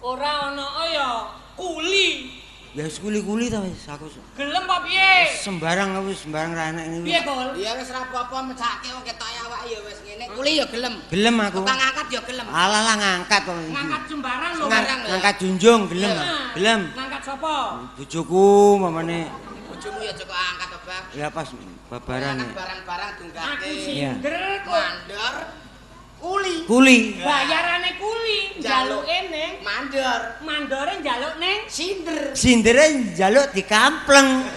Ora ono ya kuli. Ya wis kuli-kuli ta wis aku Gelem apa piye? sembarang aku sembarang ra enak ini. Piye, Bol? Ya wis ora apa-apa mesake wong ketok awak ya wis ngene. Kuli ya gelem. Gelem aku. Tukang angkat ya gelem. Alah lah ngangkat kok. Ngangkat sembarang lho. Sembarang lho. ngangkat junjung gelem. Gelem. Ngangkat sapa? Bojoku mamane Bojomu ya cukup angkat to, Bang. ya pas babaran Angkat barang-barang Aku. Iya. sinder kok. Mandor kuli. Kuli. Bayarane kuli, njaluke ning Mandor mandore njaluk ning sinder. Sindere njaluk dikampleng.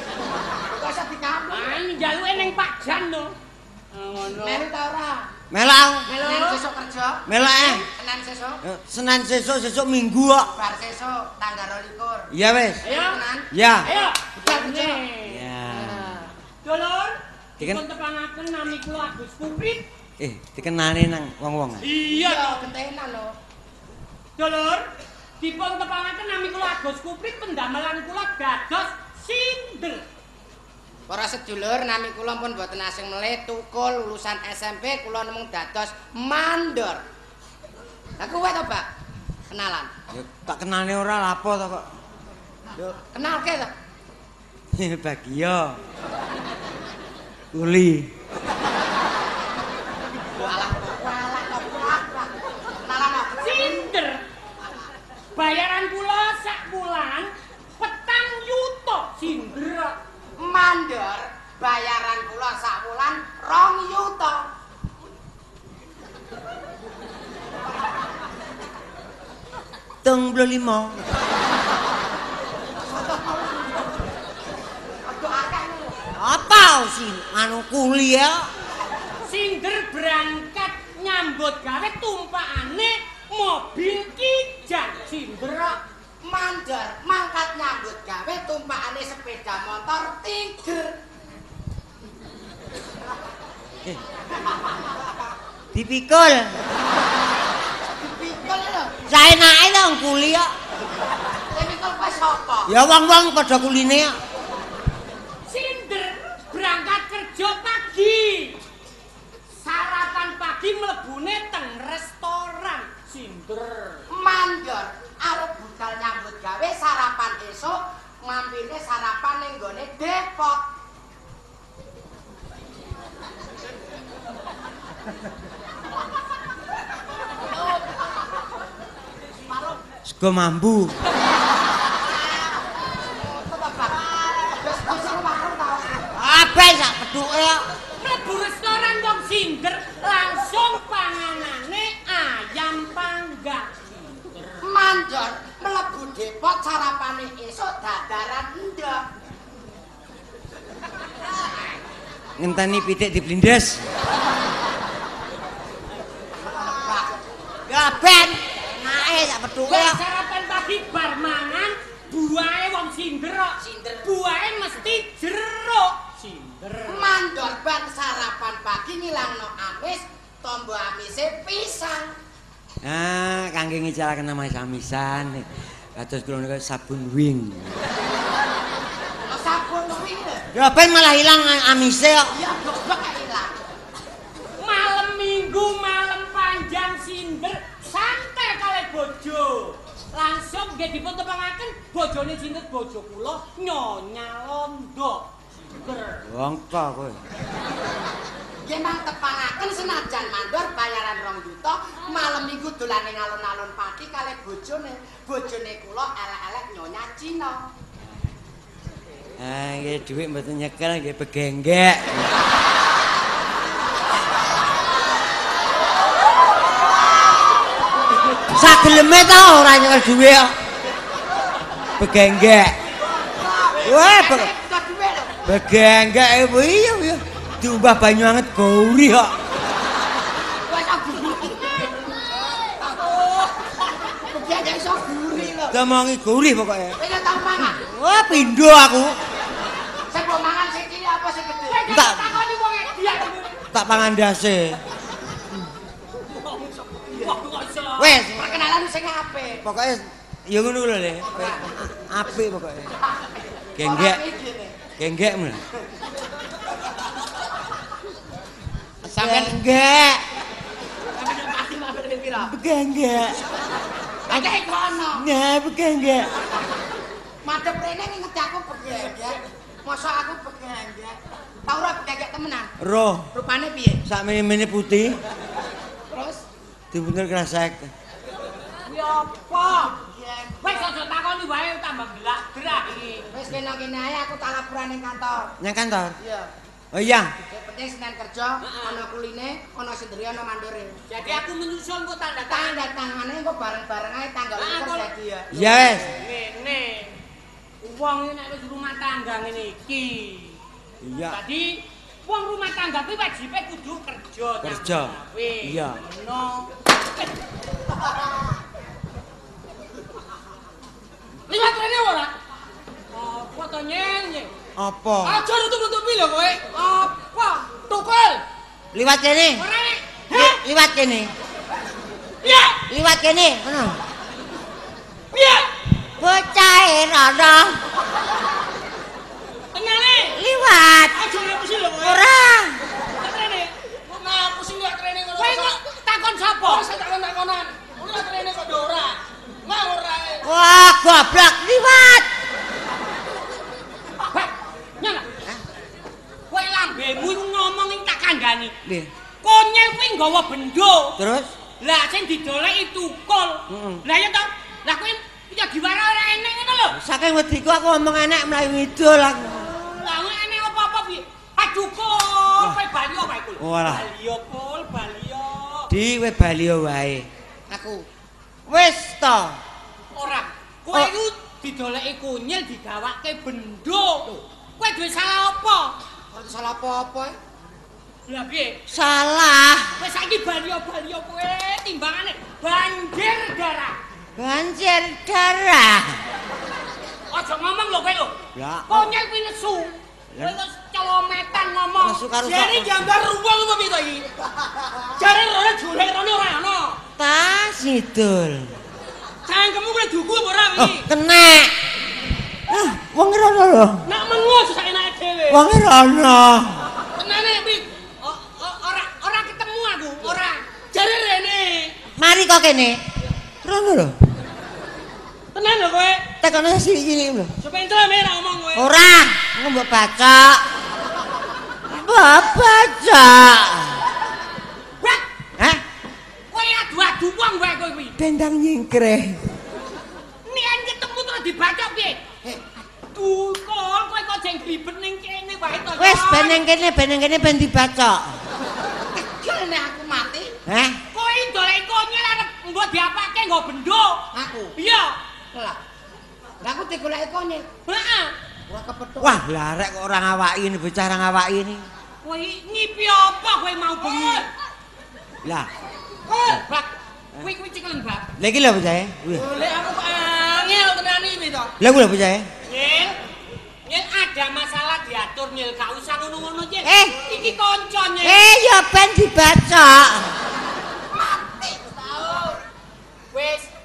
Kok iso dikampung? Ah, njaluke ning Pak Jan to. Ngono. Melu ta ora? Halo. Senin sesuk kerja. Melak eh. Senin sesuk. Ya, Senin sesuk sesuk minggu kok. Bar sesuk tanggal 22. Ya wis. Ayo. Ya. Ayo, jane. Ya. Dulur, dipun tepanaken nami kula Agus Puprit. Eh, dikenali nang wong-wong. Iya Iya, to. gentenan lho. Dulur, dipun tepanaken nami kula Agus Puprit pendamelan kula dados sinder. Para sedulur, nami kula pun boten asing melih tukul lulusan SMP kula nemung dados mandor. Lah kuwe to, Pak? Kenalan. Ya tak kenalne ora lapo to kok. Lho, kenalke to. Bagio. Kuli. Walah, walah kok Pak. Kenalan apa? Sinder. Bayaran kula sak bulan petang yuto sinder. Mandor bayaran kula sak wulan 2 yuta. Tung puluh lima. Aduh akeh lho. Apa sih anu kuliah? Sinder berangkat nyambut gawe tumpakane mobil kijang sinder. Mandor mangkat nyambut gawe tumpakane sepeda motor Tiger. Eh. Dipikul. Dipikul lho. Saenake to wong kuliah. Dipikul kowe sapa? Ya wong-wong padha kuline. Sinder esuk mampirne sarapan ning gone Depok. Sego mambu. Ngenteni pitik diblindes. Ya ben. Nae sak petuke sarapan pagi bar mangan buahe wong Sinder kok. Sinder. Buahe mesti jeruk. Sinder. Mandor ban sarapan pagi ngilangno amis, tombo amise pisang. Ah, kangge ngicalaken nama samisan. Kados kula niku sabun wing. Lo sabun kuwi lho. Ya ben malah ilang amise kok. Ya goblok gak ilang. Malam minggu malam panjang Sinder santai kali bojo. Langsung nggih dipun tepangaken bojone Sinder bojo kula Nyonya Londo. Sinder. To kowe. Nggih mang tepangaken senajan mandor bayaran rong juta, malam minggu dolan ning alun-alun pagi kali bojone. Bojone kula elek-elek nyonya Cina. Ah, nggih dhuwit mboten nyekel nggih begenggek. Sageleme ta ora nyekel dhuwit kok. Begenggek. Wah, be begenggek iku iya iya. Diubah banyu anget gauri kok. Wes aku. Kok aja iso guri lho. Domongi gauri pokoke. Nek tau mangan. Wah, pindho aku. Jangan takoni wong edian. Tak pangan dase. Wah, kok iso. Wes, Perkenalan sing apik. pokoke ya ngono lho Le. Apik pokoke. Genggek. Genggek men. Sampeyan Genggek. Genggek. Akeh kono. Nah, genggek. Madhep rene ngerti aku begengge. Masa aku begengge. Tau ora begengge temenan? Roh, Rupane piye? sak mene putih Terus dibener kresek. Ya apa? Wis aja takoni wae tambah gelak-gerak iki. wis kene-kene ae aku tak laporan ning kantor. Nang kantor. Iya. Oh iya. Yang penting Senin kerja, ana kuline, ana sendiri, ana mandore. Jadi aku menyusul kok tanda Tanda tangane engko bareng-bareng ae tanggal Ah, 1 kalau- jadi ya. Ya wes. Ngene. Wong iki nek wis rumah tangga ngene iki. Iya. Jadi wong rumah tangga kuwi wajibe kudu kerja. Kerja. Iya. Ngono. Lihat rene ora? Apa to nyeng? Apa? Aja nutup-nutupi lho kowe. Apa? Tukul. Liwat kene. Ora nek. Li- Liwat kene. Iya. Liwat kene. Ngono. Iya. Bocah rono Tenane. liwat. Aja ngapusi lho kowe. Ora. Lihat rene. Kok ngapusi lihat rene ngono. Kowe kok takon sapa? Saya takon takonan. Lihat rene kok ndek ora. Nggak ora. Wah, goblok liwat. Nyala. Kowe lambemu iku ngomong ing tak kandhani. Piye? Konyel kuwi nggawa bendho. Terus Lah sing didoleki tukul. Heeh. Lah ya to. Lah kowe ya diwara ora enek ngono lho. saking wediku aku ngomong enek mlayu ngidul aku. Lah kowe enek apa-apa piye? Aduh kul, kowe balio wae kul. Walah. Balio kul, balio. Di we balio wae. Aku Wis to. Ora. Kowe Oh. iku didoleki kunyil digawake bendho. Kowe duwe salah apa? ora salah apa-apa. eh. Lah piye? Salah. Wis saiki balio-balio kowe timbangane banjir darah. Banjir darah. Aja ngomong lho kowe lho. Ya. Konyol kuwi nesu. Kowe kok celometan ngomong. Jare sapa? gambar ruwang apa piye to iki? Jare rene jolek rene ora ana. Tas ngidul. Cangkemmu kuwi duku apa ora Oh, iki? kena. Ah, wong rono lho. Nak mengo saenake dhewe. Wong rono. Tenane pi. O- o- Ora ora ketemu aku, ora. Jare rene. Mari kok kene. Rono lho. Tenan lho kowe. Tekono sini lho. Sepentel merah ngomong kowe. Ora, ngombe baca. Mbok baca. Bak, Hah? kowe adu-adu wong wae kowe kuwi. Dendang nyingkreh. Nian ketemu terus dibacok piye? Eh, Aduh, kol kowe kok jeng gribet ning kene wae to. Wis Yon. beneng kene, beneng kene ben dibaca. kecil nek aku mati. Hah? Kowe ndolek konyol arep mbok diapake nggo bendho. Aku. Iya. Lah. Lah aku digoleki konyil. Heeh. Ora kepethuk. Wah, larek kok ora ngawaki ini bocah ora ngawaki ini. Kowe ngipi apa kowe mau bengi? Lah, bak. Kowe kuwi cikelen bak. lha iki lho bocah. Wih. Golek aku kok angel tenan iki to. Lha kuwi lho bocah. Nyil. Nyil ada masalah diatur nyil gak usah ngono-ngono nyil. Eh. Iki kanca nyil. Eh, ya ben dibaca. Wis.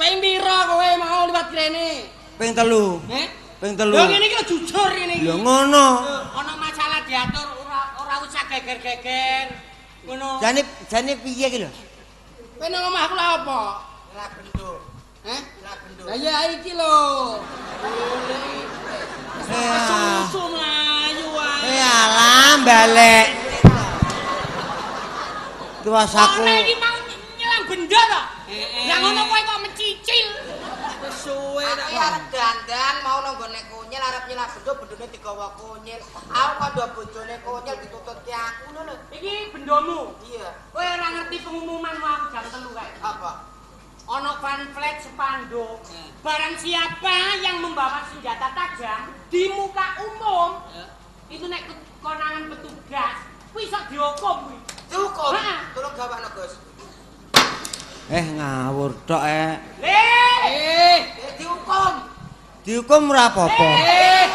Ping pira kowe mau liwat kene? Ping telu. Heh? Ping telu. Lho ngene iki jujur ngene iki. Lho ngono. Ana masalah diatur ora ora usah geger-geger. Ngono. Jane jane piye iki lho? Kowe nang omahku lha apa? Lah bendo. Heh? Lah bendo. Lah ya iki lho. Ya. Susu mlayu wae. Eh alam balik. Tuasaku. Ana iki mau nyelang benda to? Lah ngono kowe kok mencicil. Wis suwe Aku arep dandan mau nang gone konyil arep nyilak bendo bendone digawa konyil. Aku kandha bojone konyil ditutut ki aku lho. Iki bendamu. Iya. Kowe ora ngerti pengumuman wau jam 3 kae. Apa? Ono pamflet spanduk. Barang siapa yang membawa senjata tajam di muka umum, itu nek konangan petugas, kuwi iso dihukum kuwi. Ha. Tolong gawakno, Gus. Eh ngawur tok eh. Eh, Eh, dihukum. Dihukum ora apa-apa. Eh,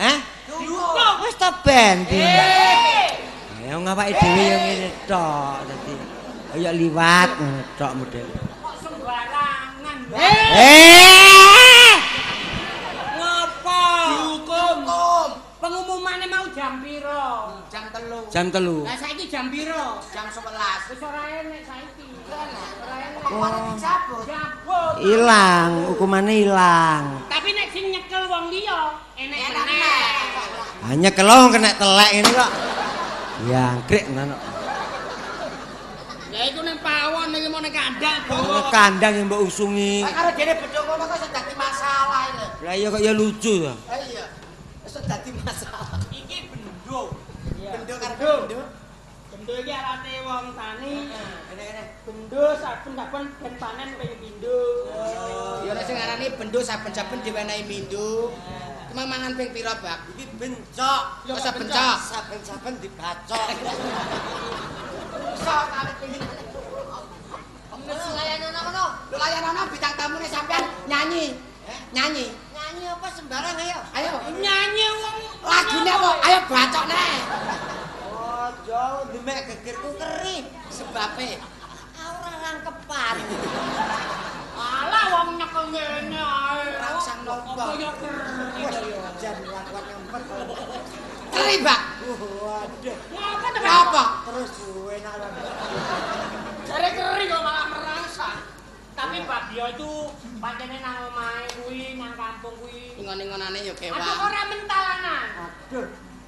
Eh? dihukum. Wis to ben. di- Eh, Ya ngawake dhewe ya ngene tok dadi. Kaya liwat ngono tok model. kok sembarangan. Eh. Eh! Ngapa? jam piro? Jam telu. Jam telu. Lah saiki jam piro? Jam 11. Wis ora enek saiki. Ora enek. Kok dicabut? Cabut. Ilang, hukumannya ilang. Tapi nek sing nyekel wong liya enek meneh. Hanya kelong kena telek ini kok. Ya, angkrik nana. Ya iku ning pawon iki mau ning kandang bawa. kandang yang mbak usungi. Kok karo dene bedho ngono kok iso dadi masalah ini. Lah iya kok ya lucu ya. Eh iya. Iso dadi masalah. Iki bendo. Bendo karo Bendo. bendo. Bendo iki arate wong tani. Ini-ini. Bendo saben-saben ben panen ping pindho. Ya nek sing arani bendo saben-saben diwenehi mindu. Cuma mangan ping pira, Bak? Ini bencok. Ya kok bencok. Saben-saben dibacok. Iso kali pingin. Wis layanana kono. Lho layanana bintang tamune sampean nyanyi. Nyanyi. Nyanyi apa sembarang ayo. Ayo. Nyanyi wong Lagune apa? Ayo bacokne. Oh, demek gegerku kering. Sebabe. Ora rangkepan. Alah wong nyekel ngene ae. Ora usah nopo. Ya keri. Jan lakuan ngempet. Keri, Bak. Waduh. Ngapa to? Apa? Terus enak banget. Jare keri kok malah. Tapi Mbak Dio itu pancene nang omahe kuwi, nang kampung kuwi. Ingon-ingonane yo Aduh kewan. ora mentalanan. Aduh.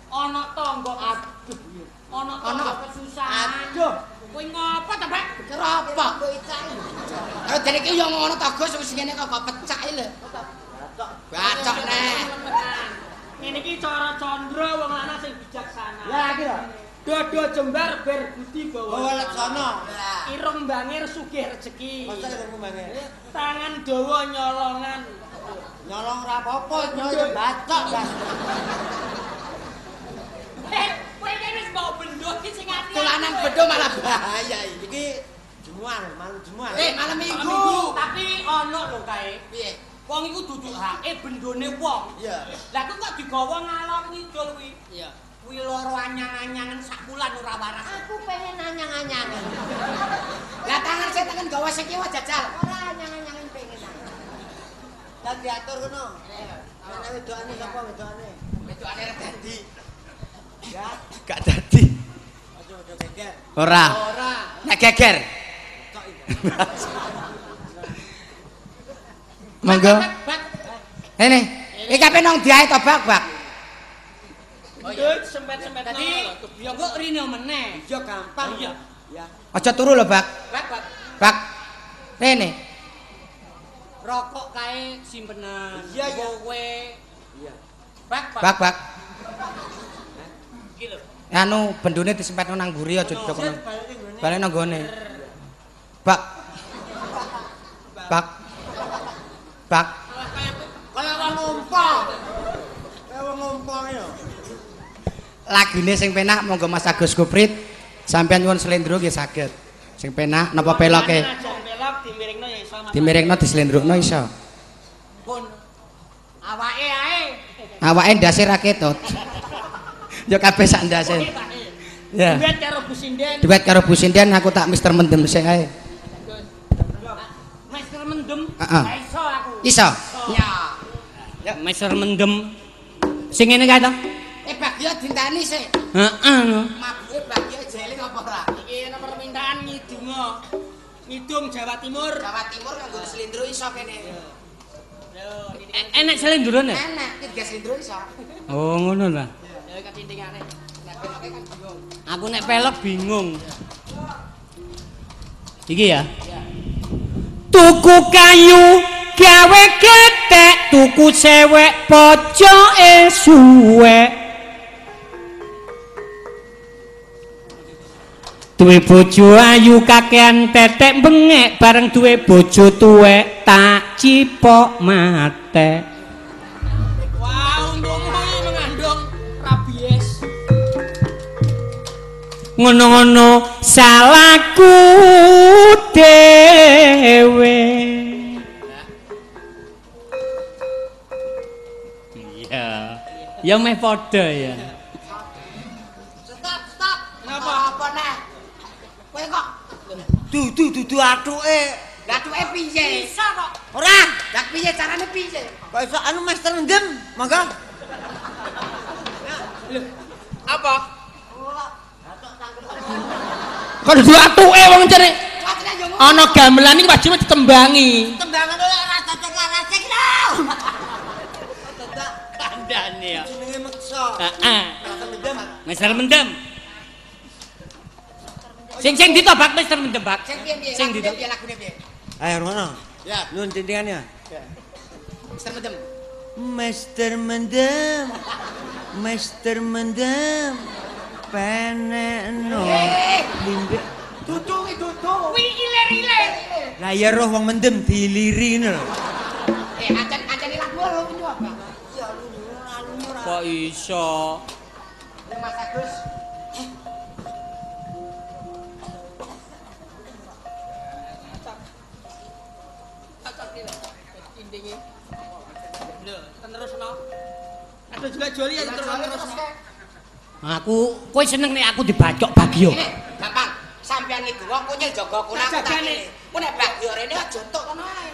Ana tangga aduh. Ana tangga kesusahan. Aduh. Kuwi ngopo to, Mbak? Kenapa? Kalau dene iki yo ngono to, Gus, wis ngene kok kok pecah lho. Bacokne. Ngene iki cara Candra wong lanang sing bijaksana. Lah iki lho. Dodo jembar ber budi Bawa bawa. leksono. Irung bangir sugih rezeki. Tangan dawa nyolongan. Nyolong ra apa-apa, nyolong bacok. Eh, kowe iki wis bawa bendo iki sing ati. Tulanan bedo malah bahaya iki. Jemuan, malam jemuan. Eh, malam Minggu. Tapi ono lho kae. Piye? Wong iku duduk hake bendone wong. Iya. Lah kok kok digawa ngalor ngidul kuwi. Iya. Kuwi loro anyang-anyangan sak bulan ora waras. Aku pengen anyang-anyangan. Lah tangan saya tangan gawa sing kiwa jajal. Ora anyang-anyangan pengen. Tak diatur kono. Ana wedokane sapa wedokane? Wedokane rek dadi. Ya, Gak dadi. aja aja geger. Ora. Ora. Nek geger. Monggo. Ini. Iki kape nang diae to, Bak, Bak. Oh iya, sempet-sempet Tadi ya kok rino meneh. Iya gampang. Iya. Ya. Aja turu lho, Bak. Bak, bak. Bak. Rene. Rokok kae simpenan. Iya, iya. Kowe. Iya. Bak, bak. Bak, bak. Iki lho. Anu bendune disempetno nang mburi aja kono. Balik nang gone. Bak. Bak. Bak. Malah kaya Kaya wong ngumpul. Kaya wong ngumpul ya. Lagune sing penak monggo Mas Agus Kuprit. Sampeyan nyuwun slendro nggih saged. Sing penak napa peloke? Dimiringno ya iso. Dislendrukno iso. Pun. Awake ae. Awake ndase ra ketut. Ya kabeh sak ndase. Ya. Duet karo Bu Sinden. Duet karo Bu Sinden aku tak Mister Mendem sik ae. Master mendem. Heeh. Iso aku. Iso. Ya. Ya, Master mendem. Sing ngene kae to? Dintani sik. Heeh. Mabuke Bak yo jeling apa ora? Iki ana permintaan ngidungo. Ngidung Jawa Timur. Jawa Timur nganggo selindro iso kene. E- Enek selendurane. Enak, iki tiga selindro iso. Oh, ngono. Ya ketintingane. Bingung. Aku nek pelok bingung. Iki ya. Tuku kayu gawe ketek, tuku cewek pojoke suwek. Duwe bojo ayu kakean tetek bengek bareng duwe bojo tuwek tak cipok mate. Wah, untungmu mengandung rabies. ngono-ngono salahku dhewe iya ya meh padha ya Kowe kok Dudu dudu atuke. gatuke piye? bisa kok Ora. Dak piye carane piye? Kok iso anu master mendem? Monggo. Apa? Kok dudu atuke wong ngono. Ana gamelan iki wajib ditembangi. Tembangan ora cocok larase ki lho. Kandane ya. Jenenge meksa. Heeh. Mendem. Mendem. Sing sing ditobak Mister Mendem, Pak. Sing ditobak. piye lagune piye? Ayo ngono. Ya, Nun tintingannya. Mister Mendem. Mister Mendem. Mister Mendem. Penekno. Eh, Limbe. ki dudu. Kuwi iler-iler. Lah ya roh wong mendem diliri ngono lho. Eh, ancen ancene lagu lho apa? Ya lu lalu ora. Kok iso? Ning Mas Agus. Ada juga Joli ya terus. Aku kowe seneng nek aku dibacok Bagio. Ini gampang. Sampeyan iki wong ku nyel jaga kurang tak Jagane. Ku nek bagyo rene aja entuk kono ae.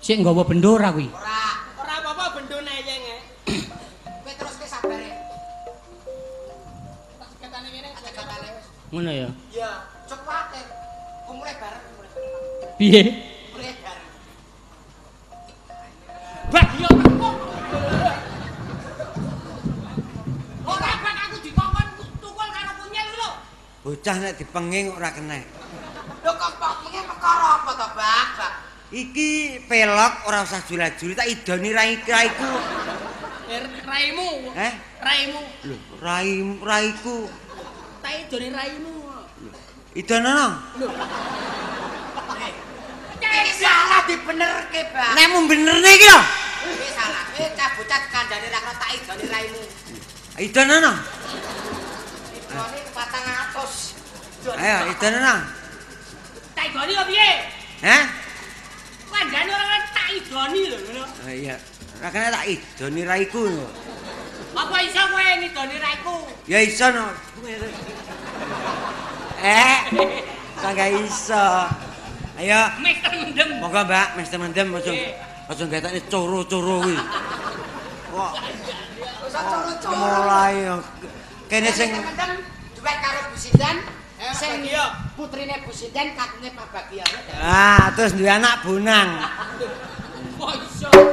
Sik nggawa bendora kuwi. Ora. Ora apa-apa bendone yeng e. Kowe terus ke sabare. Tak seketane ngene. Ngono ya. Ya, cepat e. Ku mulai bareng. Piye? Bocah nek dipenging ora kena. Lho kok pengen perkara apa to? Bak. Iki pelok ora usah jula-juli tak idoni rai raiku. Er, Raimu. Eh? Raimu. Lho, rai raiku. Tai jone raimu. Idonono. Iki salah dibenerke, Bak. Nek mung benerne iki lho. Iki salah. Kowe cah bocah kandhane ra kena tak idoni raimu. Idonono. Ayo idonono. Tak idoni kok piye? Hah? Kandhane ora tak idoni lho ngono. Ah, iya. Ora kena tak idoni raiku. lho. Apa iso kowe ngidoni raiku? Ya iso no. Eh. Kagak iso. Ayo. Mister Mendem. Monggo Mbak, Mister Mendem aja Nggih. aja ngetekne coro-coro kuwi. Kok Wis coro-coro. mulai yo. Kene sing temen karo Bu Sindan. Eh, Sing putrine Bu Sindan kakunge Pak Bagio. Ah, terus duwe anak bonang. (laughs) Kok iso?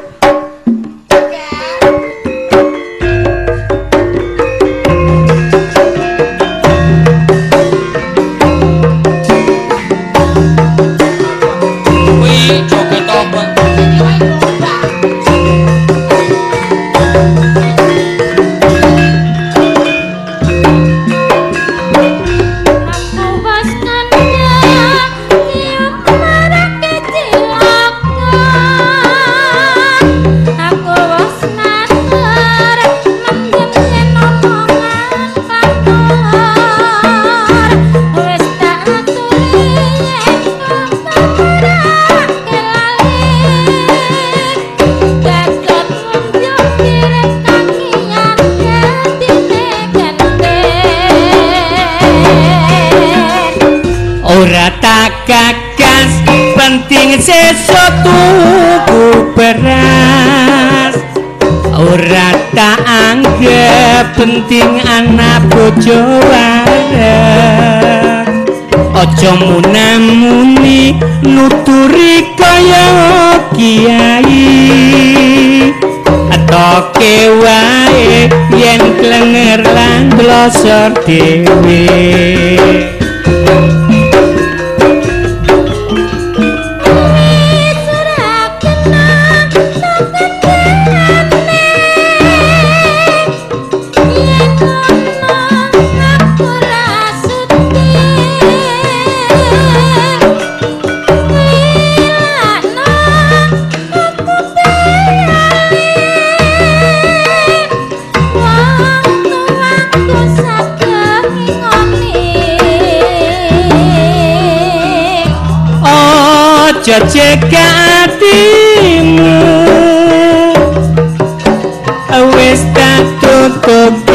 Ora tak anggap penting anak bojo waras Aja munamuni nuturi kaya kiai. Atoke wae yen klenger lan glosor dhewe Aja cekatimu Wis tak tutup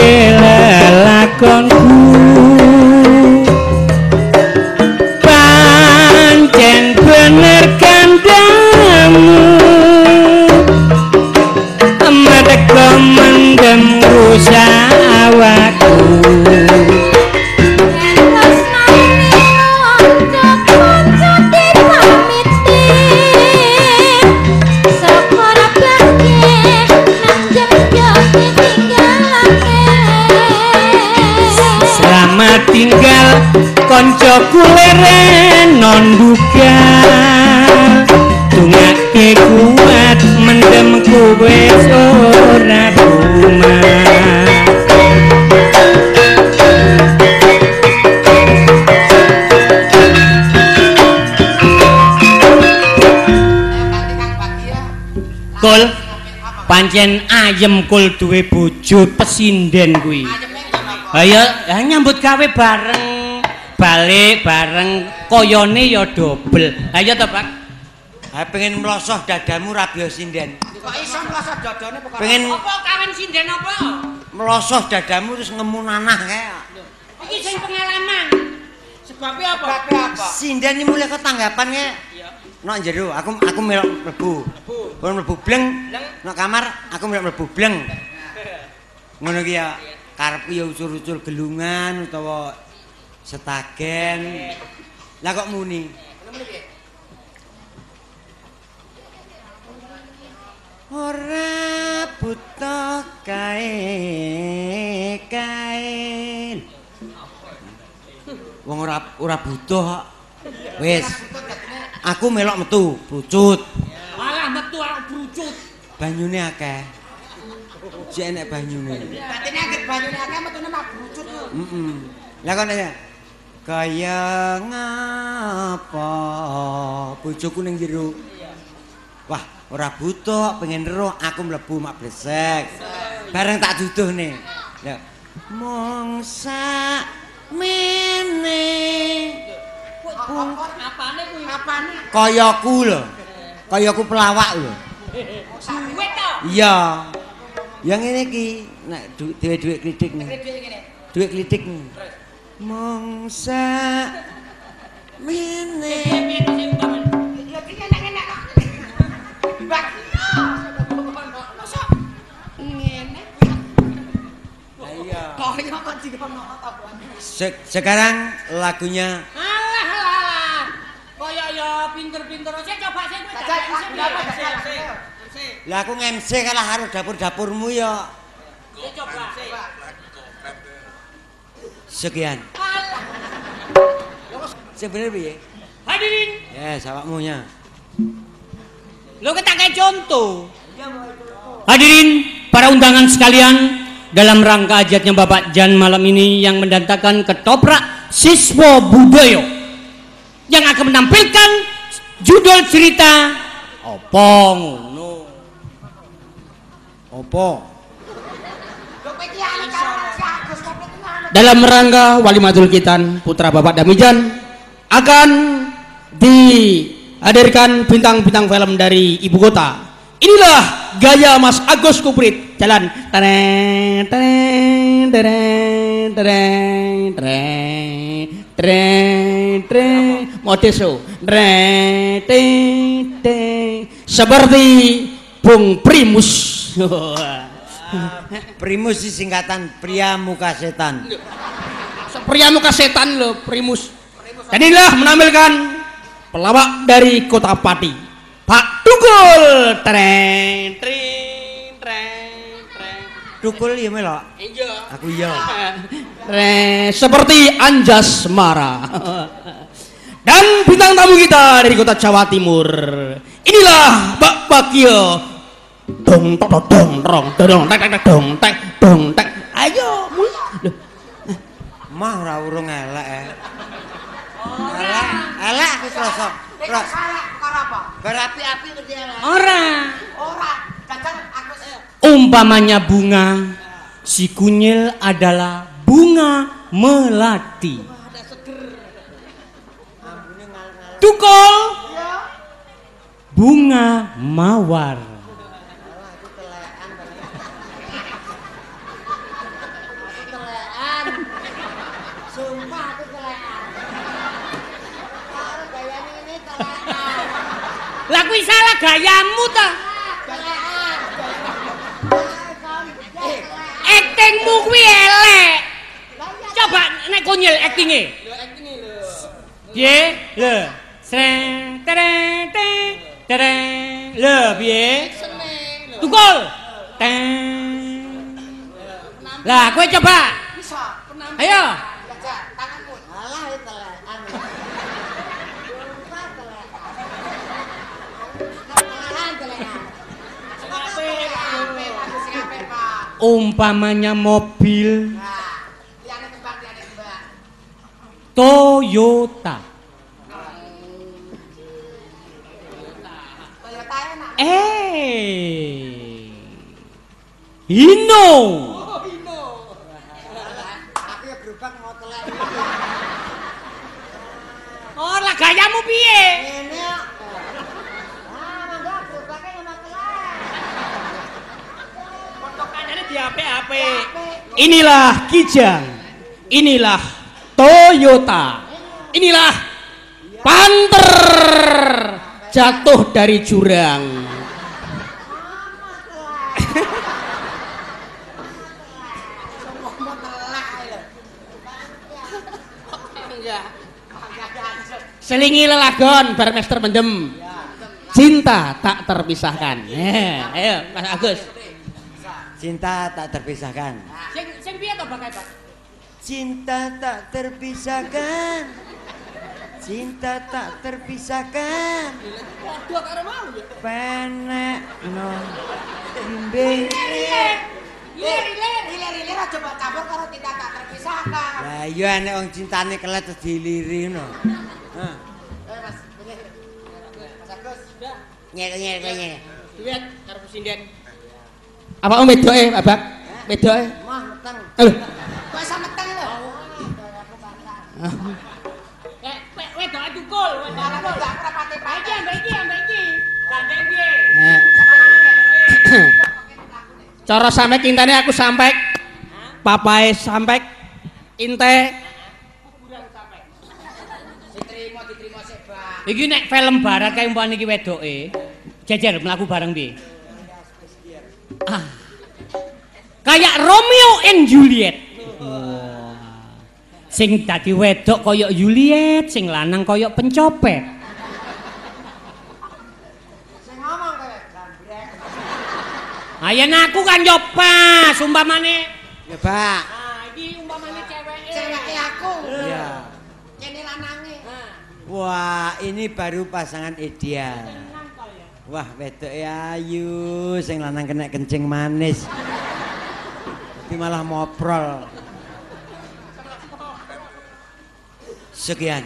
lelakonku konco kuleren nonduga Tungake kuat mendem kowe ora kumat Kul pancen ayem kul duwe bojo pesinden kuwi. Ayo ya nyambut gawe bareng balik bareng koyone ya dobel. Ayo to, Pak. Ha pengen mlosoh dadamu rabia sinden. Kok iso ngrasa dodone perkara Pengen Apa kawin sinden apa? mlosoh dadamu terus ngemu nanah kae. Iki sing pengalaman. Sebabnya apa? Babe apa? Sinden iki mulai ketanggapan kae. Nok jero aku aku melok mlebu. Kon mlebu bleng. Nok kamar aku melok mlebu bleng. (laughs) Ngono ki ya karepku ya ucul-ucul gelungan utawa setagen. Lah kok muni? Ora butuh kae kain. Wong ora ora butuh kok. Wis. Aku melok metu, brucut. Alah metu aku brucut. Banyune akeh. Jek enek banyune. Batine anggere banyune akeh metune mah brucut lho. Heeh. Lah ya. Kaya ngapa bojoku ning jero. Wah, ora butuh, pengen roh aku mlebu mak blesek. Bareng tak duduhne. Ya. Mong sak mene. Apane kuwi? Apane? Kayaku lho. Kayaku pelawak lho. Duit to. Iya. Yang ngene iki nek du- duwe dhuwit klitik nih. Dhuwit klitik nih. Mong sak mene. Sekarang lagunya Alah alah. Kaya ya pinter-pinter sik coba sik berapa, lah aku nge-MC kalah harus dapur-dapurmu. Sik coba. Sekian. Alah. Sebenarnya piye? Hadirin, Ya, awakmu nya. lo kita kayak contoh. Hadirin para undangan sekalian dalam rangka ajatnya Bapak Jan malam ini yang mendatangkan ketoprak siswa budaya yang akan menampilkan judul cerita ngono Apa? Lho kowe iki anu karo si Agus kok iki anu. Dalam rangka Walimatul Kitan putra Bapak Damijan akan dihadirkan bintang-bintang film dari ibu kota. Inilah gaya Mas Agus Kuprit. Jalan. Tereng, tereng, tereng, tereng, tereng, tereng, tereng. Modeso. Tereng, teng, teng. Seperti Bung Primus. (laughs) (laughs) Primus singkatan pria muka setan. pria muka setan loh Primus. Dan inilah menampilkan pelawak dari kota Pati. Pak Tukul tren tren tren tren. Dukul ya melok. iya. Aku iya. (laughs) Tren, seperti Anjas Mara. Dan bintang tamu kita dari kota Jawa Timur. Inilah Pak Bakio dong tok tok, dong dong dong tek tek dong tek dong tek ayo mul- Loh, Mah ora urung elek eh. Elek, elek aku krasa. Nek Ora salah perkara apa? berapi-api ngerti elek. Ora. Ora. Jajal Agus. umpamanya bunga si kunyil adalah bunga melati tukul bunga mawar Lah kuwi salah gayamu ta. Acting kuwi elek. Coba nek kunyil aktinge. Piye? Lho. Sreng tereng teng tereng. Lho piye? Tukul. Teng. Lah kowe coba. Bisa. Ayo. umpamanya mobil Toyota. Eh, Hino. Ora oh, gayamu piye? Ini Potokannya di HP-HP. Inilah Kijang. Inilah Toyota. Inilah Panther jatuh dari jurang. Selingi lelagon Barmester mendem. Cinta tak terpisahkan. Eh, ayo Mas Agus. Cinta tak terpisahkan. Sing sing piye to Pak? Cinta tak terpisahkan. Cinta tak terpisahkan. Podo karo mau ya. Penek no bimbing. Ilir-ilir aja mbok campur karo kita tak terpisahkan. Lah iya nek wong cintane kelet terus diliri no. Hah. Eh, Mas, pilih. Mas Agus. Nyek nyek nyek. Duet karo sinden. Apa om wedoke, Babak? Wedoke. Mah meteng. Aduh. Kok iso meteng lho? Eh, we- wedoke tukul, wedoke Aku tukul. gak ora pati Mbak iki, pati. mbak iki, mbak iki. Gandeng piye? Eh. Cara sampe kintane aku sampai papae sampai inte Diterima, diterima sik, Bang. Iki nek film barat kae umpamane iki wedoke. Jejer mlaku bareng piye? Ah. Kayak Romeo and Juliet. Wah. Sing dadi wedok kaya Juliet, sing lanang kaya pencopet. Sing ngomong kowe, gambrek. Ayen aku kan yo pas umpamane. Ya, Pak. Ah, iki umpamane ceweke. Ceweke aku. Ya. Kene lanange. Wah, ini baru pasangan ideal. Wah, wedok ayu, sing lanang kena kencing manis. Tapi malah moprol. Sekian.